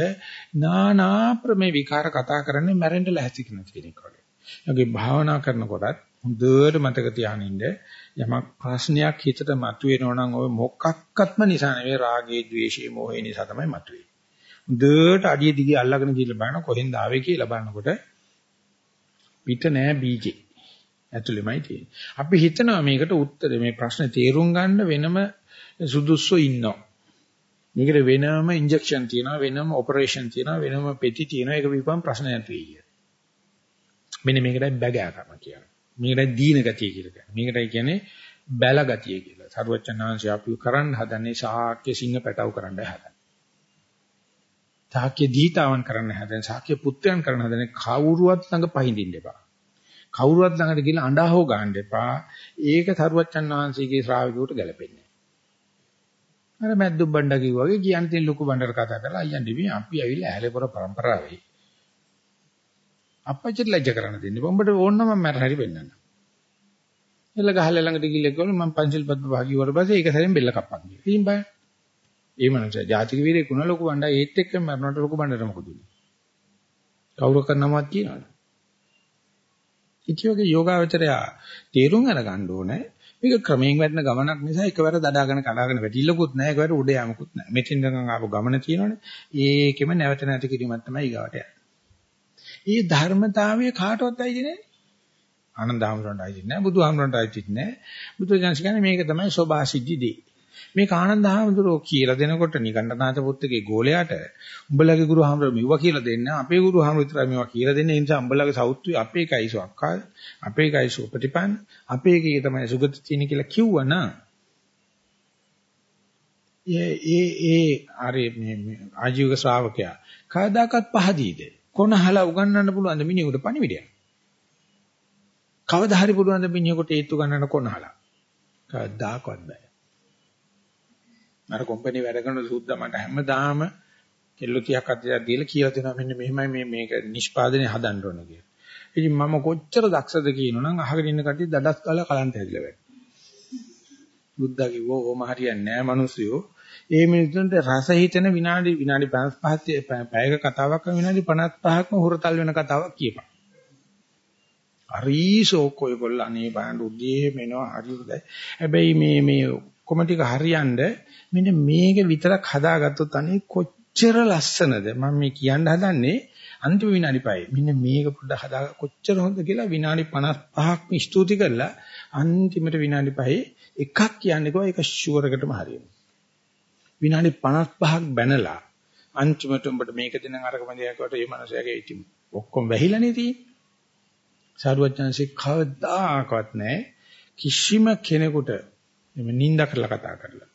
නානා ප්‍රමේ විකාර කතා කරන්නේ මැරෙන්න ලැහැති කෙනෙක් වගේ. යගේ භාවනා කරනකොටත් හොඳට මතක තියානින්න යමක් ප්‍රශ්නයක් හිතට මතුවෙනවා නම් ඔය මොකක්වත්ම නිසා නෙවෙයි රාගේ, ద్వේෂේ, මෝහේ නිසා තමයි මතුවේ. හොඳට අඩිය දිගේ අල්ලගෙන ගිහලා බලන කොහෙන්ද ආවේ කියලා බලනකොට පිට නෑ බීජේ. ඇතුළෙමයි තියෙන්නේ. අපි හිතනවා මේකට උත්තර මේ ප්‍රශ්නේ තේරුම් ගන්න වෙනම සුදුස්සෝ ඉන්නවා. මේකට වෙනම ඉන්ජෙක්ෂන් තියෙනවා වෙනම ඔපරේෂන් තියෙනවා වෙනම පෙති තියෙනවා ඒක විපම් ප්‍රශ්නයක් වෙයි. මෙන්න මේකටයි බැගෑකම කියන්නේ. මේකටයි දීන ගතිය කියලා කියන්නේ. මේකටයි කියන්නේ බැල ගතිය කියලා. සරුවචනාංශය අපි කරන්න හදන්නේ ශාක්‍ය සිංහ පැටව කරන්න හදන්නේ. ශාක්‍ය දීතාවන් කරන්න හදන්නේ ශාක්‍ය පුත්‍රයන් කරන්න හදන්නේ කවුරුවත් ළඟ පහඳින්න එපා. කවුරුවත් ළඟට ගිහලා අඬා හො ගන්න එපා. ඒක සරුවචන් වහන්සේගේ ශ්‍රාවකයෝට ගැලපෙන්නේ නැහැ. අර මැද්දු බණ්ඩා කිව්වා වගේ කියන් තියෙන ලොකු බණ්ඩර කතා කරලා අයියන් දෙවි අපි ඇවිල්ලා ඇහැලේපොර પરම්පරාවේ අපච්චිට ලැජ්ජ කරන්න දෙන්නේ. උඹට ඕන නම් මම මර හරි වෙන්නන්න. එළ ගහලා ළඟට ගිහලා කිව්වලු මම පංචිල් පද්ම භාගී වර පස්සේ ඒක සැරෙන් බෙල්ල කප්පන් කියලා. ඉතින් බය. ඒ මනස ජාතික වීරයෙක් වුණා ලොකු බණ්ඩා ඒත් එක්ක මරනට ලොකු බණ්ඩාට මොකද උනේ? කවුරු කරනවද කියනවද? ඉතියෝගේ යෝගාවචරය තේරුම් අරගන්න ඕනේ. මේක ක්‍රමයෙන් වැඩන ගමනක් නිසා එකවර දඩාගෙන කඩාගෙන වැටිල්ලකුත් නැහැ එකවර උඩ යamakුත් නැහැ. මෙතෙන් දඟන් ආපු ගමන තියෙනවනේ. ඒකෙම නැවත නැති කිරීමක් තමයි ඊගාවට යන්නේ. ඒ ධර්මතාවය කාටවත් අයිති නෑ. ආනන්ද හැමරන්ට අයිති නෑ. බුදුහාමරන්ට අයිති නෑ. බුදුජානක කියන්නේ මේක තමයි සෝභාසිද්ධි දේ. මේක ආනන්ද හැමදරෝ කියලා දෙනකොට නිකණ්ඨනාත පුත්තගේ ගෝලයාට උඹලගේ ගුරු හැමර මෙව්වා කියලා දෙන්න අපේ ගුරු හැමර විතරයි මේවා කියලා දෙන්නේ. ඒ නිසා උඹලගේ සෞත්වි අපේ කයිසෝ අක්කා අපේ කයිසෝ ප්‍රතිපන්න අපේ කී තමයි සුගත තියෙන කියලා කිව්වනම් ඒ ඒ ඒ ආරේ මේ ආජීවක ශ්‍රාවකයා කවදාකවත් පහදීද කොනහලා උගන්වන්න පුළුවන් ද මිනිහෙකුට පණිවිඩයක්. කවදා හරි පුළුවන් ද මිනිහෙකුට ඒත්තු ගන්නන්න කොනහලා. කවදාකවත් බෑ. අර කම්පැනි වැඩ කරන සුද්දා මට හැමදාම කෙල්ල 30ක් අධ්‍යය දීලා කියලා දෙනවා මෙන්න මෙහෙමයි මේ මේක නිෂ්පාදනය හදන්න ඕන කියලා. ඉතින් මම කොච්චර දක්ෂද කියනවනම් අහගෙන ඉන්න කට්ටිය දඩස් කාලා කලන්ත හැදිලා වැඩ. බුද්ධා කිව්වෝ ඕම හරියන්නේ නැහැ මිනිස්සුયો. ඒ මිනිස්සුන්ට රස හිතෙන විනාඩි විනාඩි 55 පැයක කතාවක් කරන විනාඩි 55ක්ම හුරතල් වෙන කතාවක් කියපන්. හරිසෝක් ඔයගොල්ල අනේ බලන්න උදේ මෙනවා හරියුදයි. හැබැයි මේ මේ ඔක්කොම ටික හරියන්න මෙන්න මේක විතරක් හදාගත්තොත් අනේ කොච්චර ලස්සනද මම මේ කියන්න හදන්නේ අන්තිම විනාඩි 5. මෙන්න මේක පොඩ්ඩක් හදා කොච්චර හොඳ කියලා විනාඩි 55ක්ම ස්තුති කරලා අන්තිමට විනාඩි 5 එකක් කියන්නේ කොහොම ඒක ෂුවර් එකටම හරියනවා. විනාඩි 55ක් බැනලා අන්තිමට උඹට මේක දෙන අරකම දෙයකට මේ මනසයාගේ ඉතින් ඔක්කොම වැහිලානේ තියෙන්නේ. සාරුවචනසේ කවදාකවත් නැහැ කිසිම කෙනෙකුට එමෙ නිඳා කරලා කතා කරලා.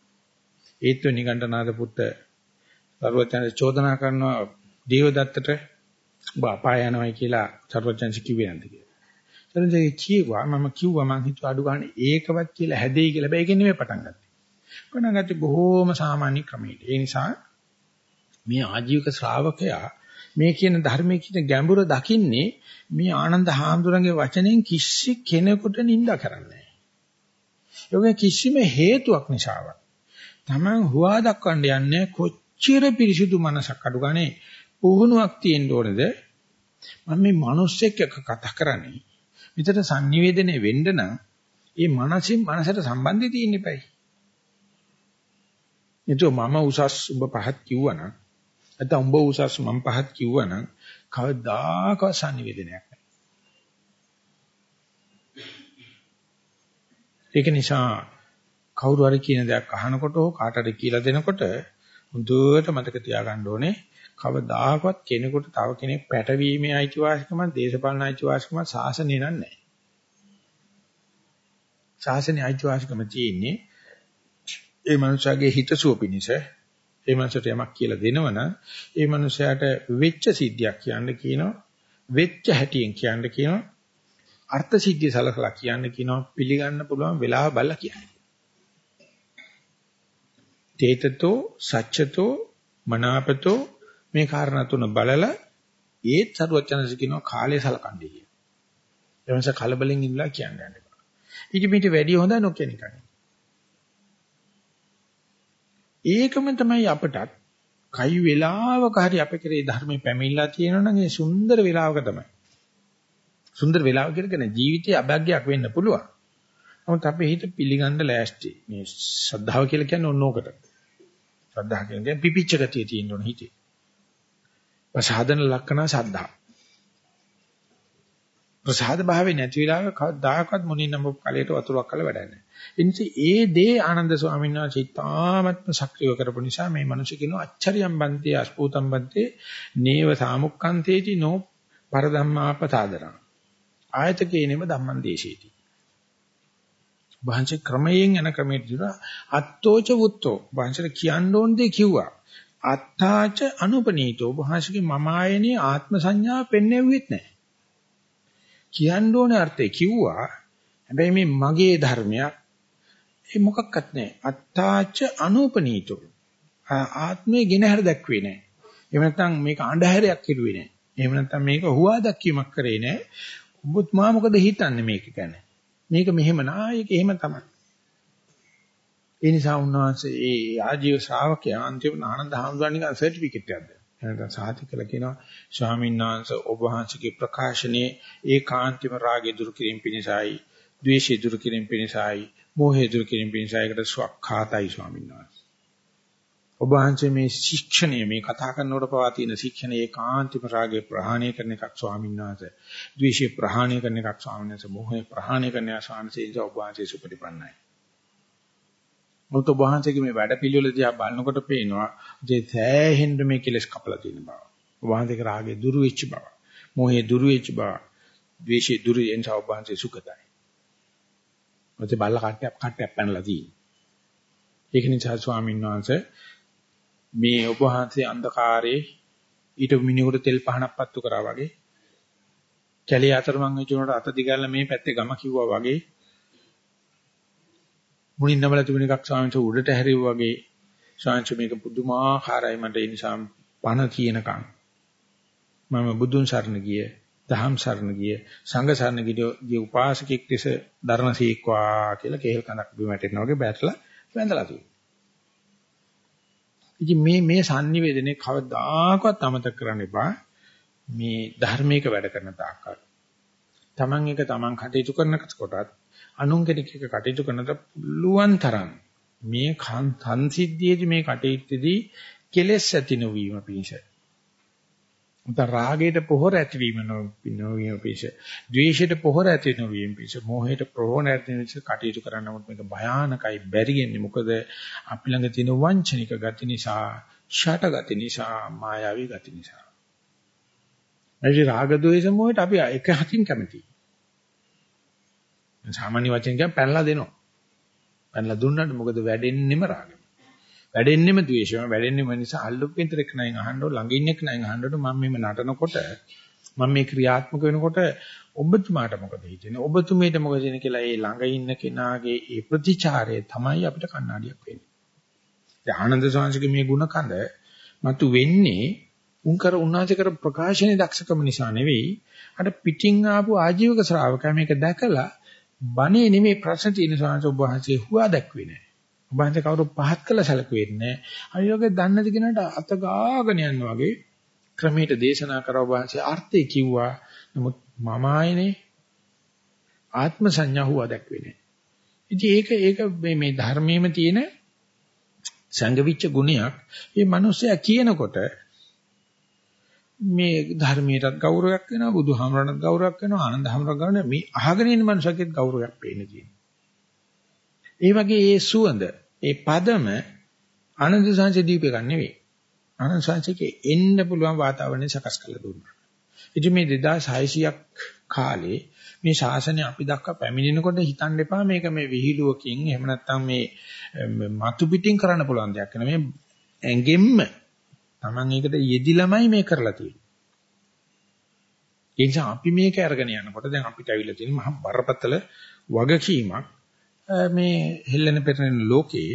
ඒත් නිගණ්ඨනාද පුත්ත සාරුවචනසේ චෝදනා කරනවා දේවදත්තට ඔබ අපාය යනවායි කියලා සාරුවචනසේ කිව්වේ නැද්ද කියලා. සාරුවචනසේ කිව්වා මම කිව්වා මං හිතුවා අඩු ගන්න ඒකවත් කියලා හැදෙයි කියලා. හැබැයි ඒකෙන් නෙමෙයි පටන් ගත්තේ. පටන් ගත්තේ බොහෝම සාමාන්‍ය ක්‍රමයකට. ඒ නිසා මේ ආජීවක ශ්‍රාවකයා මේ කියන ධර්මයේ කියන ගැඹුර දකින්නේ මේ ආනන්ද හාමුදුරන්ගේ වචනෙන් කිසි කෙනෙකුට නිඳා කරන්නේ නැහැ. කිසිම හේතුවක් නිසාවත්. Taman හුවා දක්වන්න යන්නේ කොච්චර පිරිසිදු මනසක් අඩු ගානේ පුහුණුවක් තියෙන්න ඕනද? මම මේ මිනිස්සෙක් එක්ක කතා කරන්නේ. විතර sannivedane වෙන්න නම් ඒ මනසින් මනසට සම්බන්ධය තියෙන්න eBay. එතකොට මම උසස් ඔබ පහත් කිව්වනම් නැත්නම් උඹ උසස් මම පහත් කිව්වනම් කවදාකවත් sannivedanayak ඒක නිසා කවුරු හරි කියන දයක් අහනකොට හෝ කාට හරි කියලා දෙනකොට හොඳට මතක තියාගන්න ඕනේ කවදාකවත් කෙනෙකුට තව කෙනෙක් පැටවීමේ අයිතිවාසිකම දේශපාලන අයිතිවාසිකම සාසනය නෑ. ශාසනයේ අයිතිවාසිකම තියෙන්නේ ඒ මනුස්සයාගේ හිතසුව පිණිස ඒ මනුස්සයට යමක් කියලා දෙනවනම් ඒ මනුස්සයාට වෙච්ච සිද්ධියක් කියන්න කියනවා වෙච්ච හැටියෙන් කියන්න කියනවා අර්ථ සිද්ධිය සලකලා කියන්න කියනවා පිළිගන්න පුළුවන් වෙලාව බලලා කියන්නේ. තේතතෝ සච්චතෝ මනාපතෝ මේ කාරණා තුන බලලා ඒත් සරුවචනස කියනවා කාලය සලකන්නේ කියන. එවනස කලබලෙන් ඉන්නලා කියන්නේ. ඊට පිට වැඩි හොඳ නොකියන එකයි. ඒකම තමයි අපටත් කයි වෙලාවක හරි අපේ කෙරේ ධර්මයේ පැමිණලා තියෙනවනම් ඒ සුන්දර වෙලාවක තමයි. සුන්දර වෙලාව කියන්නේ ජීවිතයේ අභාග්‍යයක් වෙන්න පුළුවන්. නමුත් අපේ හිත පිළිගන්න ලෑස්ති. මේ ශ්‍රද්ධාව කියලා කියන්නේ ඕනෝකට. ශ්‍රද්ධාව කියන්නේ පිපිච්ච ගතිය තියෙන්න ඕන හිතේ. ප්‍රසාදන ලක්ෂණ ශ්‍රද්ධාව. ප්‍රසාද භාවයේ නැති වෙලාවක කවදාකවත් මුණින් නම් කලයට වතුරක් කළ වැඩක් නැහැ. ඉතින් ඒ දේ ආනන්ද ස්වාමීන් වහන්සේ තාමත්ම සක්‍රිය කරපු නිසා මේ මිනිස්සු කියනවා අච්චරියම් බන්තේ අස්පූතම් බන්තේ නේව සාමුක්ඛන්තේති නෝ පරධම්මාපසාදරං. ආයතකේනෙම ධම්මං දේශේති. වහන්සේ ක්‍රමයෙන් යන ක්‍රමයට දිනා අත්තෝච වුත්තෝ වහන්සේ කියන්න ඕන දේ කිව්වා. අත්තාච අනුපනීතෝ වහන්සේගේ මම ආයනේ ආත්ම සංඥාව පෙන්වෙුවෙත් නැහැ. කියන්න ඕනේ අර්ථය කිව්වා. හැබැයි මේ මගේ ධර්මයක් ඒ මොකක්වත් නැහැ. අත්තාච අනුපනීතෝ. ආත්මේ ගෙනහැර දැක්වේ නැහැ. එහෙම නැත්නම් මේක අඳුරයක් කිරුවේ නැහැ. එහෙම නැත්නම් මේක හුවා දැක්වීමක් කරේ නැහැ. ඔබත් මා මොකද හිතන්නේ මේක ගැන? මේක මෙහෙම නා ඒක එහෙම තමයි. ඒ නිසා උන්වහන්සේ ඒ ආජීව ශ්‍රාවකයා අන්තිම ආනන්ද හාමුදුරන්ගේ සර්ටිෆිකේට් එකක් එහෙනම් සාති කියලා කියනවා ස්වාමීන් වහන්සේ ඔබ වහන්සේගේ ප්‍රකාශනයේ ඒකාන්තිම රාගය දුරු කිරීම පිණිසයි, ද්වේෂය දුරු කිරීම පිණිසයි, මෝහය දුරු කිරීම පිණිසයිකට ස්වකහාතයි ස්වාමීන් වහන්සේ. ඔබ වහන්සේ මේ ශික්ෂණය මේ කතා කරනකොට පවා තියෙන ශික්ෂණය ඒකාන්තිම රාගය ප්‍රහාණය කරන එකක් ස්වාමීන් වහන්සේ. ද්වේෂය ප්‍රහාණය කරන එකක් ස්වාමීන් වහන්සේ. මෝහය ප්‍රහාණය කරන එකක් ස්වාමීන් වහන්සේ. ඔබ වහන්සේ සුපටිපන්නයි. මොකද ඔබ වහන්සේගේ මේ වැඩ පිළිවෙල දිහා බලනකොට පේනවා ඒ සෑහෙන්න මේ කෙලස් කපලා තියෙන බව. ඔබ වහන්සේගේ රාගේ දුරු වෙච්ච බව. මොහේ දුරු වෙච්ච බව. ද්වේෂේ දුරු වෙන නිසා ඔබ වහන්සේ සුඛතයි. ඔතේ බල්ල කට්ටයක් කට්ටයක් පැනලා තියෙනවා. ඒක නිසා ස්වාමීන් වහන්සේ මේ ඔබ වහන්සේ අන්ධකාරයේ ඊට මිනිහුට තෙල් පහනක් පත්තු කරා වගේ කැලිය අතරමං වෙච්ච උනට අත දිගල්ලා මේ පැත්තේ ගම කිව්වා වගේ මුණින් නමලා තිබුණ එකක් ස්වාමීන් වහන්සේ උඩට හැරෙව්වා වගේ ස්වාමීන් මේක පුදුමාකාරයි මට ඒ නිසා පණ කියනකම් මම බුදුන් සරණ ගිය දහම් සරණ ගිය සංඝ සරණ ගිය උපාසකෙක් ලෙස දරණසීක්වා කියලා කේල් කඳක් බිම වැටෙනවා වගේ බැටලා වැඳලා තියෙනවා. ඉතින් මේ මේ sannivedane කවදාකවත් අමතක කරන්න එපා. මේ ධර්මයක වැඩ කරන තාක්කල්. Taman එක Taman කටයුතු කරන කොටත් අනුන් කෙනෙක් එක කටයුතු කරනකොට පුළුවන් තරම් මේ සංසිද්ධියේදී මේ කටයුත්තේදී කෙලෙස් ඇති නොවීම පිණිස උත රාගයට පොහොර ඇතිවීම නොවීම පිණිස ද්වේෂයට පොහොර ඇති නොවීම පිණිස මෝහයට ප්‍රෝණ ඇති පිණිස කටයුතු කරනකොට මේක භයානකයි බැරිගෙන්නේ මොකද අපි ළඟ තියෙන වංචනික ගති නිසා ෂට ගති නිසා මායාවී ගති නිසා එයි රාග ද්වේෂ මොහයට අපි එක හකින් කැමතියි සාමාන්‍ය වචෙන් කියන පැනලා දෙනවා. පැනලා දුන්නාට මොකද වැඩෙන්නෙම රාගෙ. වැඩෙන්නෙම ද්වේෂය. වැඩෙන්නෙම නිසා අල්ලුපෙන්තර එක නයින් අහන්න ලඟ ඉන්න එක නයින් අහන්නට මම මෙහෙම නටනකොට මම මේ ක්‍රියාත්මක වෙනකොට ඔබතුමාට මොකද හිතෙන්නේ? ඔබතුමීට මොකද හිතෙන්නේ කියලා ඒ ළඟ ඉන්න කෙනාගේ ඒ ප්‍රතිචාරය තමයි අපිට කණ්ණාඩියක් වෙන්නේ. ඒ ආනන්ද සාංශිකේ මේ ಗುಣ කඳ මතු වෙන්නේ උන් කර උන්වහන්සේ කර ප්‍රකාශනයේ දක්ෂකම නිසා නෙවෙයි අර පිටින් ආපු ආජීවක ශ්‍රාවකයා මේක දැකලා බණේ නෙමෙයි ප්‍රශ්න තියෙන සාංශ ඔබ වහන්සේ හුවා දැක්වේ නෑ. ඔබ වහන්සේ කවුරු පහත් කළ සැලකුවේ නෑ. අනිවාර්යයෙන් දන්නේ නැති කෙනාට අත ගාගෙන යනවා වගේ ක්‍රමයට දේශනා කරව ඔබ වහන්සේ අර්ථය කිව්වා. නමුත් මම ආයනේ ආත්ම සංඥා හුවා දැක්වේ නෑ. ඉතින් ඒක ඒක මේ මේ ධර්මයේම තියෙන සංගවිච්ච ගුණයක්. මේ මිනිස්සයා කියනකොට මේ ධර්මයටත් ගෞරවයක් වෙනවා බුදුහාමරණත් ගෞරවයක් වෙනවා ආනන්දහාමරණ ගන්න මේ අහගෙන ඉන්න මනුස්සයෙක්ට ගෞරවයක් පේන්න තියෙනවා. ඒ වගේ ඒ සුවඳ ඒ පදම ආනන්ද සංසය දීප එකක් නෙවෙයි. ආනන්ද සංසයකේ එන්න පුළුවන් වාතාවරණය සකස් කරලා දුන්නා. ඉතින් මේ 2600ක් කාලේ මේ ශාසනය අපි දක්වා පැමිණෙනකොට හිතන්න එපා මේක මේ විහිළුවකින් එහෙම නැත්නම් මේ මතු පිටින් කරන්න පුළුවන් දෙයක් නෙමෙයි ඇඟෙම්ම Taman ඒකට යෙදිලමයි මේ කරලා තියෙන්නේ. ඒ නිසා අපි මේක අරගෙන යනකොට දැන් අපිට ඇවිල්ලා තියෙන මහා බරපතල වගකීමක් මේ හෙල්ලෙන පෙරෙන ලෝකේ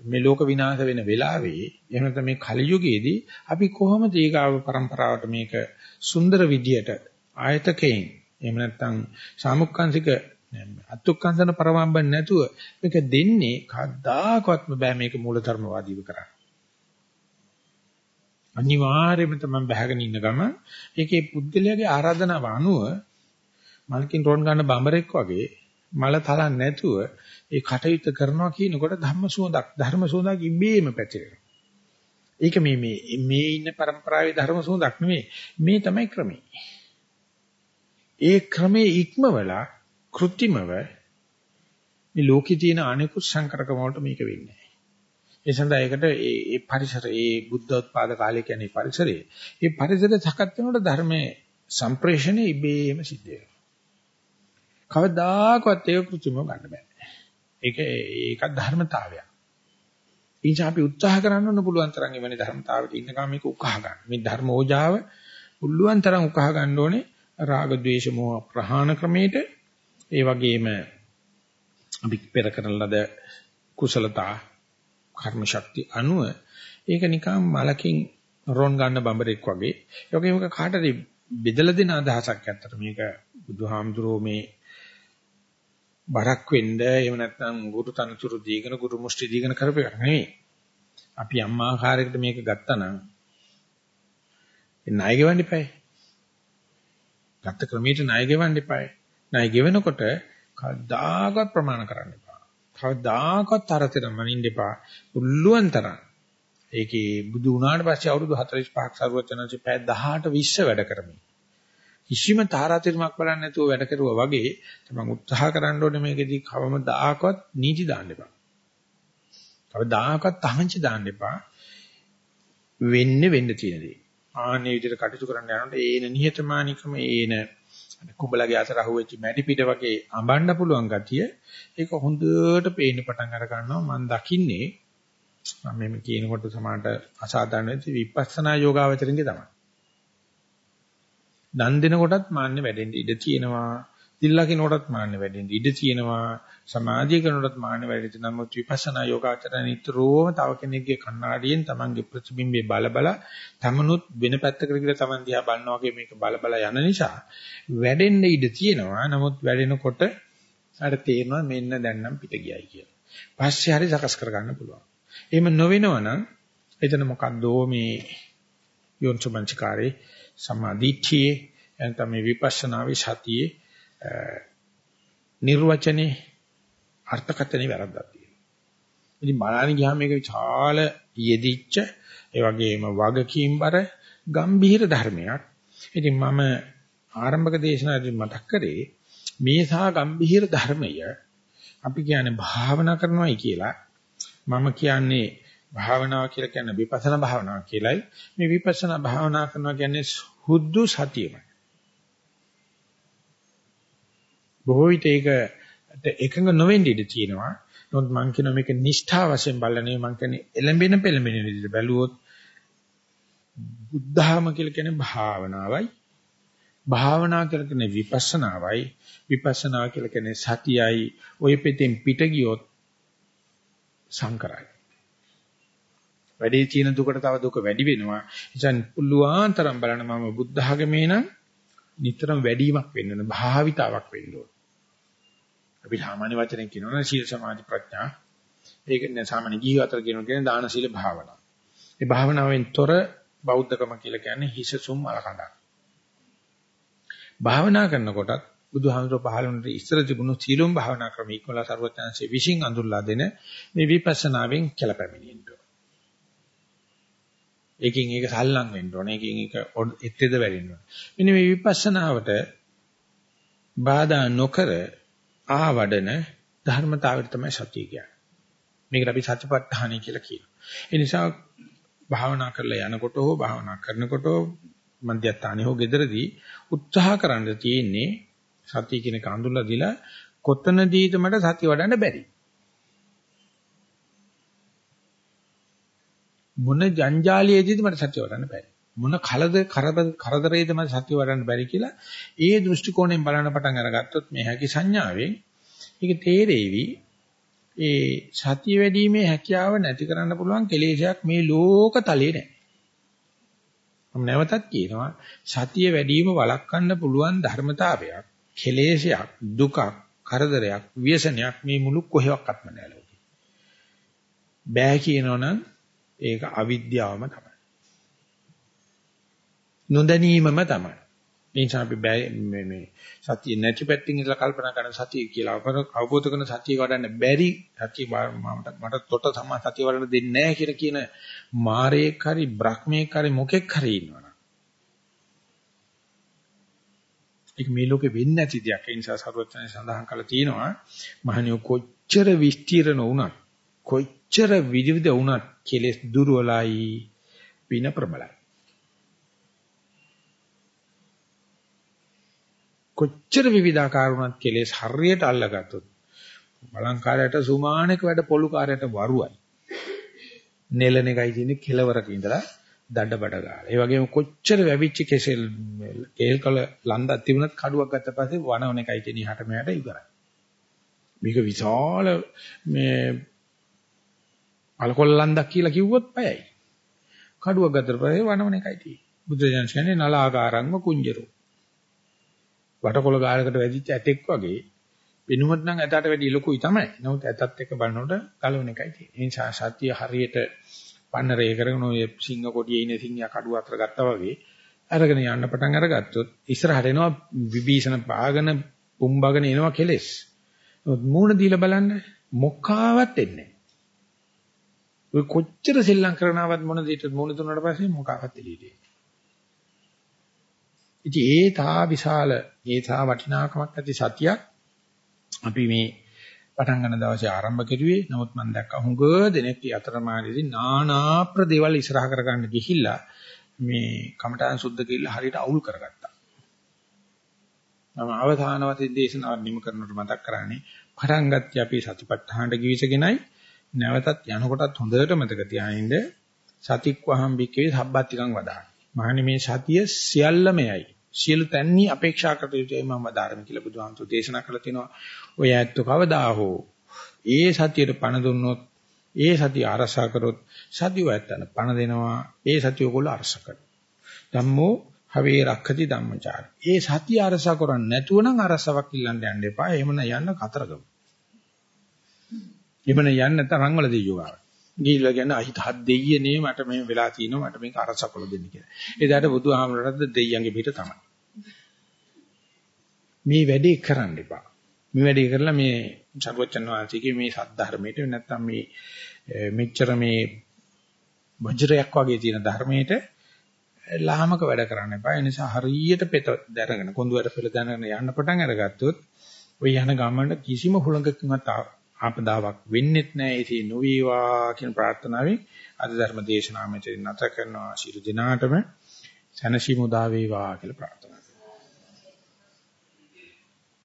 මේ ලෝක විනාශ වෙන වෙලාවේ එහෙම නැත්නම් මේ කලියුගයේදී අපි කොහොමද ඊගාව પરම්පරාවට මේක සුන්දර විදියට ආයතකයෙන් එහෙම නැත්නම් සාමුක්කාංශික අත්ුක්කංශන පරමම්බන් නැතුව මේක දෙන්නේ කද්දාකවත්ම බෑ මේක මූලධර්මවාදීව කරන්න. අනිවාර්යයෙන්ම තමයි බහගෙන ඉන්න ගම ඒකේ පුද්ගලයාගේ ආරාධනාව අනුව මල්කින් රෝන් ගන්න බඹරෙක් වගේ මල තලන්නේ නැතුව ඒ කටයුත්ත කරනවා කියනකොට ධම්ම සුවඳක් ධර්ම සුවඳක් ඉබේම පැතිරෙනවා. ඒක මේ මේ මේ ඉන්න પરම්පරාවේ ධර්ම සුවඳක් නෙමෙයි. මේ තමයි ක්‍රමය. ඒ ක්‍රමේ ඉක්මවලා કૃත්‍රිමව මේ ලෝකේ තියෙන අනෙකුත් සංකරකම වලට මේක වෙන්නේ ඒ සඳහා ඒකට ඒ පරිසරය ඒ බුද්ධෝත්පාද කාලය කියන්නේ පරිසරය. ඒ පරිසරය සකස් වෙනකොට ධර්මයේ සම්ප්‍රේෂණය ඉබේම සිද්ධ වෙනවා. කවදාකවත් ඒක કૃතිමව ගන්න බෑ. ඒක ඒක ධර්මතාවයක්. ඉතින් අපි උත්සාහ කරන්න ඕන පුළුවන් තරම් එවැනි ධර්මතාවයක ඉන්නකම මේක උකහා ගන්න. මේ ධර්ම ඕජාව පුළුවන් තරම් උකහා ගන්න ඕනේ රාග ద్వේෂ මෝහ ප්‍රහාණ ක්‍රමයට. ඒ වගේම අපි පෙර කරන ලද කුසලතා කර්ම ශක්තිය අනුව ඒක නිකම් මලකින් රොන් ගන්න බඹරෙක් වගේ. ඒ වගේම කාටද බෙදලා දෙන අදහසක් ඇත්තට මේක බුදුහාමුදුරෝ මේ බරක් වෙන්න එහෙම නැත්නම් ගුරු තනතුරු දීගෙන ගුරු මුෂ්ටි දීගෙන කරපු එකක් නෙවෙයි. අපි අම්මා ආකාරයකට මේක ගත්තා නම් ඒ ණය ගෙවන්න එපායි. ගත්ත ක්‍රමයට ණය ගෙවන්න එපායි. ණය ගෙවනකොට කවදාකවත් ප්‍රමාණ කරන්න එපා. කවදාකවත් තරතර මනින්න එපා. උල්ලුවන් තරම්. ඒකේ බුදු වුණාට පස්සේ අවුරුදු 45ක් සරුවත් යනසේ පැය 18 20 වැඩ කරමින් කිසිම තාරාතිරමක් බලන්නේ නැතුව වැඩ කරුවා වගේ තමන් උත්සාහ කරන්න ඕනේ මේකෙදි කවමදාකවත් නීති දාන්න එපා. කවදාකවත් තහංචි දාන්න එපා. වෙන්නේ වෙන්න තියෙන දේ. ආන්නේ විදිහට කටයුතු කරන්න යනකොට ඒන නිහතමානීකම ඒන කුඹලගේ අතර අහුවෙච්ච මැටි පිට වගේ අඹන්න පුළුවන් ගතිය ඒක හොඳට පේන්න පටන් අර ගන්නවා මම දකින්නේ මම මේ කියනකොට සමානට අසාධාරණ වෙච්ච විපස්සනා යෝගාවචරින්ගේ තමයි. දන් දෙන කොටත් මාන්නේ වැඩෙන්න ඉඩ තියෙනවා. දිල්ලා කෙනකොටත් මාන්නේ වැඩෙන්න ඉඩ තියෙනවා. සමාධිය කරනකොටත් මාන්නේ වැඩෙන්න නමුත් විපස්සනා යෝගාචරණ නිතරම තව කෙනෙක්ගේ කණ්ණාඩියෙන් Tamange ප්‍රතිබිම්බේ බල බල තමනුත් වෙන පැත්තකට ගිහලා Taman දිහා බලනවා වගේ මේක බල බල යන නිසා වැඩෙන්න ඉඩ තියෙනවා. නමුත් වැඩෙනකොට අර තේරෙනවා මෙන්න දැන් නම් පිට ගියයි කියලා. පස්සේ හරි සකස් කරගන්න පුළුවන්. එහෙම නොවෙනවනම් එතන මොකද්දෝ මේ යොන්සුමංචකාරේ සමාධිත්‍යයේ එතන මේ විපස්සනාවේ සතියේ නිර්වචනේ අර්ථකථනේ වැරද්දක් තියෙනවා. ඉතින් බලන්න ගියාම මේක විශාල යෙදිච්ච ඒ වගේම වගකීම්බර ගම්භීර ධර්මයක්. ඉතින් මම ආරම්භක දේශනාවේදී මතක් කරේ මේ සා ගම්භීර ධර්මය අපි කියන්නේ භාවනා කරනවායි කියලා මම කියන්නේ භාවනාව කියලා කියන්නේ විපස්සනා භාවනාව කියලයි. මේ විපස්සනා භාවනා කරනවා කියන්නේ හුද්දු සතියමයි. බොහෝ විට ඒක එකඟ නොවෙන්න ඉඩ තියෙනවා. නමුත් මම කියන මේක නිෂ්ඨා වශයෙන් බලන්නේ මම කියන්නේ එළඹෙන පෙළඹෙන විදිහට බැලුවොත් බුද්ධාම කියලා කියන්නේ භාවනාවයි. භාවනා කියලා කියන්නේ විපස්සනාවයි. විපස්සනා කියලා කියන්නේ සතියයි. ওই පෙතෙන් පිට ගියොත් සංකරයි. වැඩි තියෙන දුකට තව දුක වැඩි වෙනවා. එනිසා පුළුවන් තරම් බලන්න මම බුද්ධ ආගමේ නම් නිතරම වැඩිවීමක් වෙන්න ඕන භාවිතාවක් වෙන්න ඕන. අපි සාමාන්‍ය වචනෙන් කියනවා සීල සමාධි ප්‍රඥා. ඒක නේ සාමාන්‍ය ජීවිතය කියනවා කියන්නේ දාන සීල භාවනා. මේ භාවනාවෙන් තොර බෞද්ධකම කියලා කියන්නේ හිසසුම් මලකඳක්. භාවනා කරනකොටත් බුදුහාමුදුරුවෝ පහළ වුණේ ඉස්සර තිබුණු සීලොම් භාවනා ක්‍රම ඉක්මලා සර්වඥාන්සේ විශ්ින් අඳුරලා දෙන මේ විපස්සනාවෙන් කියලා ඒකෙන් ඒක සල්ලම් වෙන්න ඕනේ. ඒකෙන් ඒක එත්තේද වැරෙන්න ඕනේ. මෙන්න මේ විපස්සනාවට බාධා නොකර ආවඩන ධර්මතාවයට තමයි සතිය කියන්නේ. මේකට අපි සත්‍යපට්ඨානයි කියලා කියනවා. ඒ නිසා භාවනා කරලා යනකොට හෝ භාවනා කරනකොට මධ්‍යස්ථානේ හෝ gederදී උත්සාහ කරන්න තියෙන්නේ සතිය කියන කඳුල දිලා කොතනදීද මට සතිය වඩන්න බැරි. මොන ජංජාලියේදීද මට සතිය වඩන්න බැරි. මොන කලද කරදරේද මට සතිය වඩන්න බැරි කියලා ඒ දෘෂ්ටි කෝණයෙන් බලන පටන් අරගත්තොත් මේ හැකි සංඥාවෙන් ඒක තේරෙවි ඒ සතිය වැඩිීමේ හැකියාව නැති කරන්න පුළුවන් කෙලෙසයක් මේ ලෝක තලයේ නැහැ. මම නැවතත් කියනවා සතිය වැඩිම වළක්වන්න පුළුවන් ධර්මතාවයක් කෙලෙසයක් දුකක් කරදරයක් ව්‍යසනයක් මේ මුළු කොහෙවත්ම නැහැ ලෝකේ. බෑ කියනවනම් ඒක අවිද්‍යාවම තමයි. නොදැනීමම තමයි. ඒ නිසා අපි මේ මේ සතිය නැති පැත්තකින් ඉඳලා කල්පනා කරන සතිය කියලා අවබෝධ කරන සතිය වඩන්න බැරි සතිය මට මට තොට සම සතිය වඩන්න දෙන්නේ නැහැ කියලා කියන මාරේක් හරි බ්‍රහ්මේක් හරි මොකෙක් හරි ඉන්නවනම් ඒක මේ ලෝකෙ වෙන්නේ නැති දෙයක් ඒ නිසා සර්වඥයන් සඳහන් කළා තියෙනවා මහණියෝ කොච්චර විස්තීර්ණ වුණත් කොච්චර විවිධ වුණත් කෙලෙස් දුර්වලයි පින ප්‍රබලයි කොච්චර විවිධාකාර වුණත් කෙලෙස් හරියට අල්ලගත්තොත් බලංකාරයට සුමානක වැඩ පොළු කාර්යයට වරුවයි. නෙලන එකයි තියෙන්නේ කෙලවරක ඉඳලා දඩ බඩ ගාලා. ඒ වගේම කොච්චර වැවිච්ච කෙසෙල් කේල් කල ලන්දක් තිබුණත් කඩුවක් ගත්ත පස්සේ වනවන එකයි තියෙන්නේ හට මෙයට ඉවරයි. මේක විශාල මේ අලකොල් ලන්දක් කියලා කිව්වොත් බයයි. කඩුවක් ගත්තට පස්සේ වනවන එකයි තියෙන්නේ. බුදුරජාණන් කියන්නේ නලාකාරංග කුංජරෝ. වටකොළ ගාලකට වැදිච්ච ඇටෙක් වගේ වෙනුමත් නම් ඇටට වැඩි ලොකුයි තමයි. නමුත් ඇටත් එක්ක බලනකොට ගලවන එකයි තියෙන්නේ. ඒ නිසා සත්‍ය හරියට පන්නරේ කරගෙන ඔය සිංහ කොටියේ ඉන සිංහයා කඩුව අතර ගත්තා වගේ අරගෙන යන්න පටන් අරගත්තොත් ඉස්සරහට එනවා විභීෂණ පාගන පුම්බගෙන එනවා කෙලෙස්. නමුත් මූණ දීලා බලන්න මොකාවත් එන්නේ ඔය කොච්චර සෙල්ලම් කරනවත් මොන දෙයකට මූණ දුන්නාට පස්සේ මොකාවත් එළියට ඉතින් ඒ තා විශාල ඒ තා වටිනාකමක් ඇති සතියක් අපි මේ පටන් ගන්න දවසේ ආරම්භ කරුවේ. නමුත් මම දැක්ක හුඟ දෙනෙක් අතරමාරදී නානා ප්‍රදේවල් ඉස්සරහ කරගන්න ගිහිල්ලා මේ කමඨාන් සුද්ධ කියලා හරියට අවුල් කරගත්තා. මම අවධාන වශයෙන් දේශනාව නිම කරනකොට මතක් කරන්නේ පටන් ගත්තී අපි සතිපට්ඨානට කිවිසගෙනයි නැවතත් යනකොටත් හොඳට මතක තියාගන්න සතික්වහම් බිකේ සබ්බත්තිකං වදාන. මහණනි මේ සතිය සියල්ලමයයි. සියලු තැන්හි අපේක්ෂා කර යුතුයි මම වදාරමි කියලා බුදුහාමුදුරු දේශනා කළා තිනවා. ඔය ඇත්ත කවදා හෝ ඒ සතියට පණ දුන්නොත් ඒ සතිය අරසා කරොත් සතිය ඇත්තන පණ දෙනවා. ඒ සතිය ඔයගොල්ලෝ අරසා කරනවා. ධම්මෝ හවේ රක්ඛති ධම්මචාර. ඒ සතිය අරසා කරන්නේ නැතුව නම් අරසාවක් ඉල්ලන්න යන්න එපා. එහෙමන යන්න කතරගම. එහෙමන යන්න නැත්නම් රංගවල දෙයියෝ ගාව. ගිහිල්ලා කියන්නේ අහිත හත් දෙයියනේ මට මේ වෙලා තියෙනවා මට මේක අරසකොල දෙන්න කියලා. එදාට බුදුහාමරටත් දෙයියන්ගේ පිට තමයි. මේ වැඩේ කරන්න එපා. මේ වැඩේ කරලා මේ සර්වචන් වහන්සේගේ මේ සද්ධර්මයට නැත්තම් මේ මෙච්චර මේ වජ්‍රයක් වගේ තියෙන ධර්මයට ලාමක වැඩ කරන්න එපා. ඒ නිසා හරියට පෙත දැනගෙන කොඳුයට පෙළ දැනගෙන යන්න පටන් අරගත්තොත් ඔය යන ගමන කිසිම හුලඟකින්වත් ආපදාවක් වෙන්නෙත් නැහැ. ඒ නොවේවා කියන ප්‍රාර්ථනාවෙන් අද ධර්ම දේශනාව මෙතන නැත කරනවා. ශිරු දිනාටම සනසි මුදා වේවා කියලා ප්‍රාර්ථනා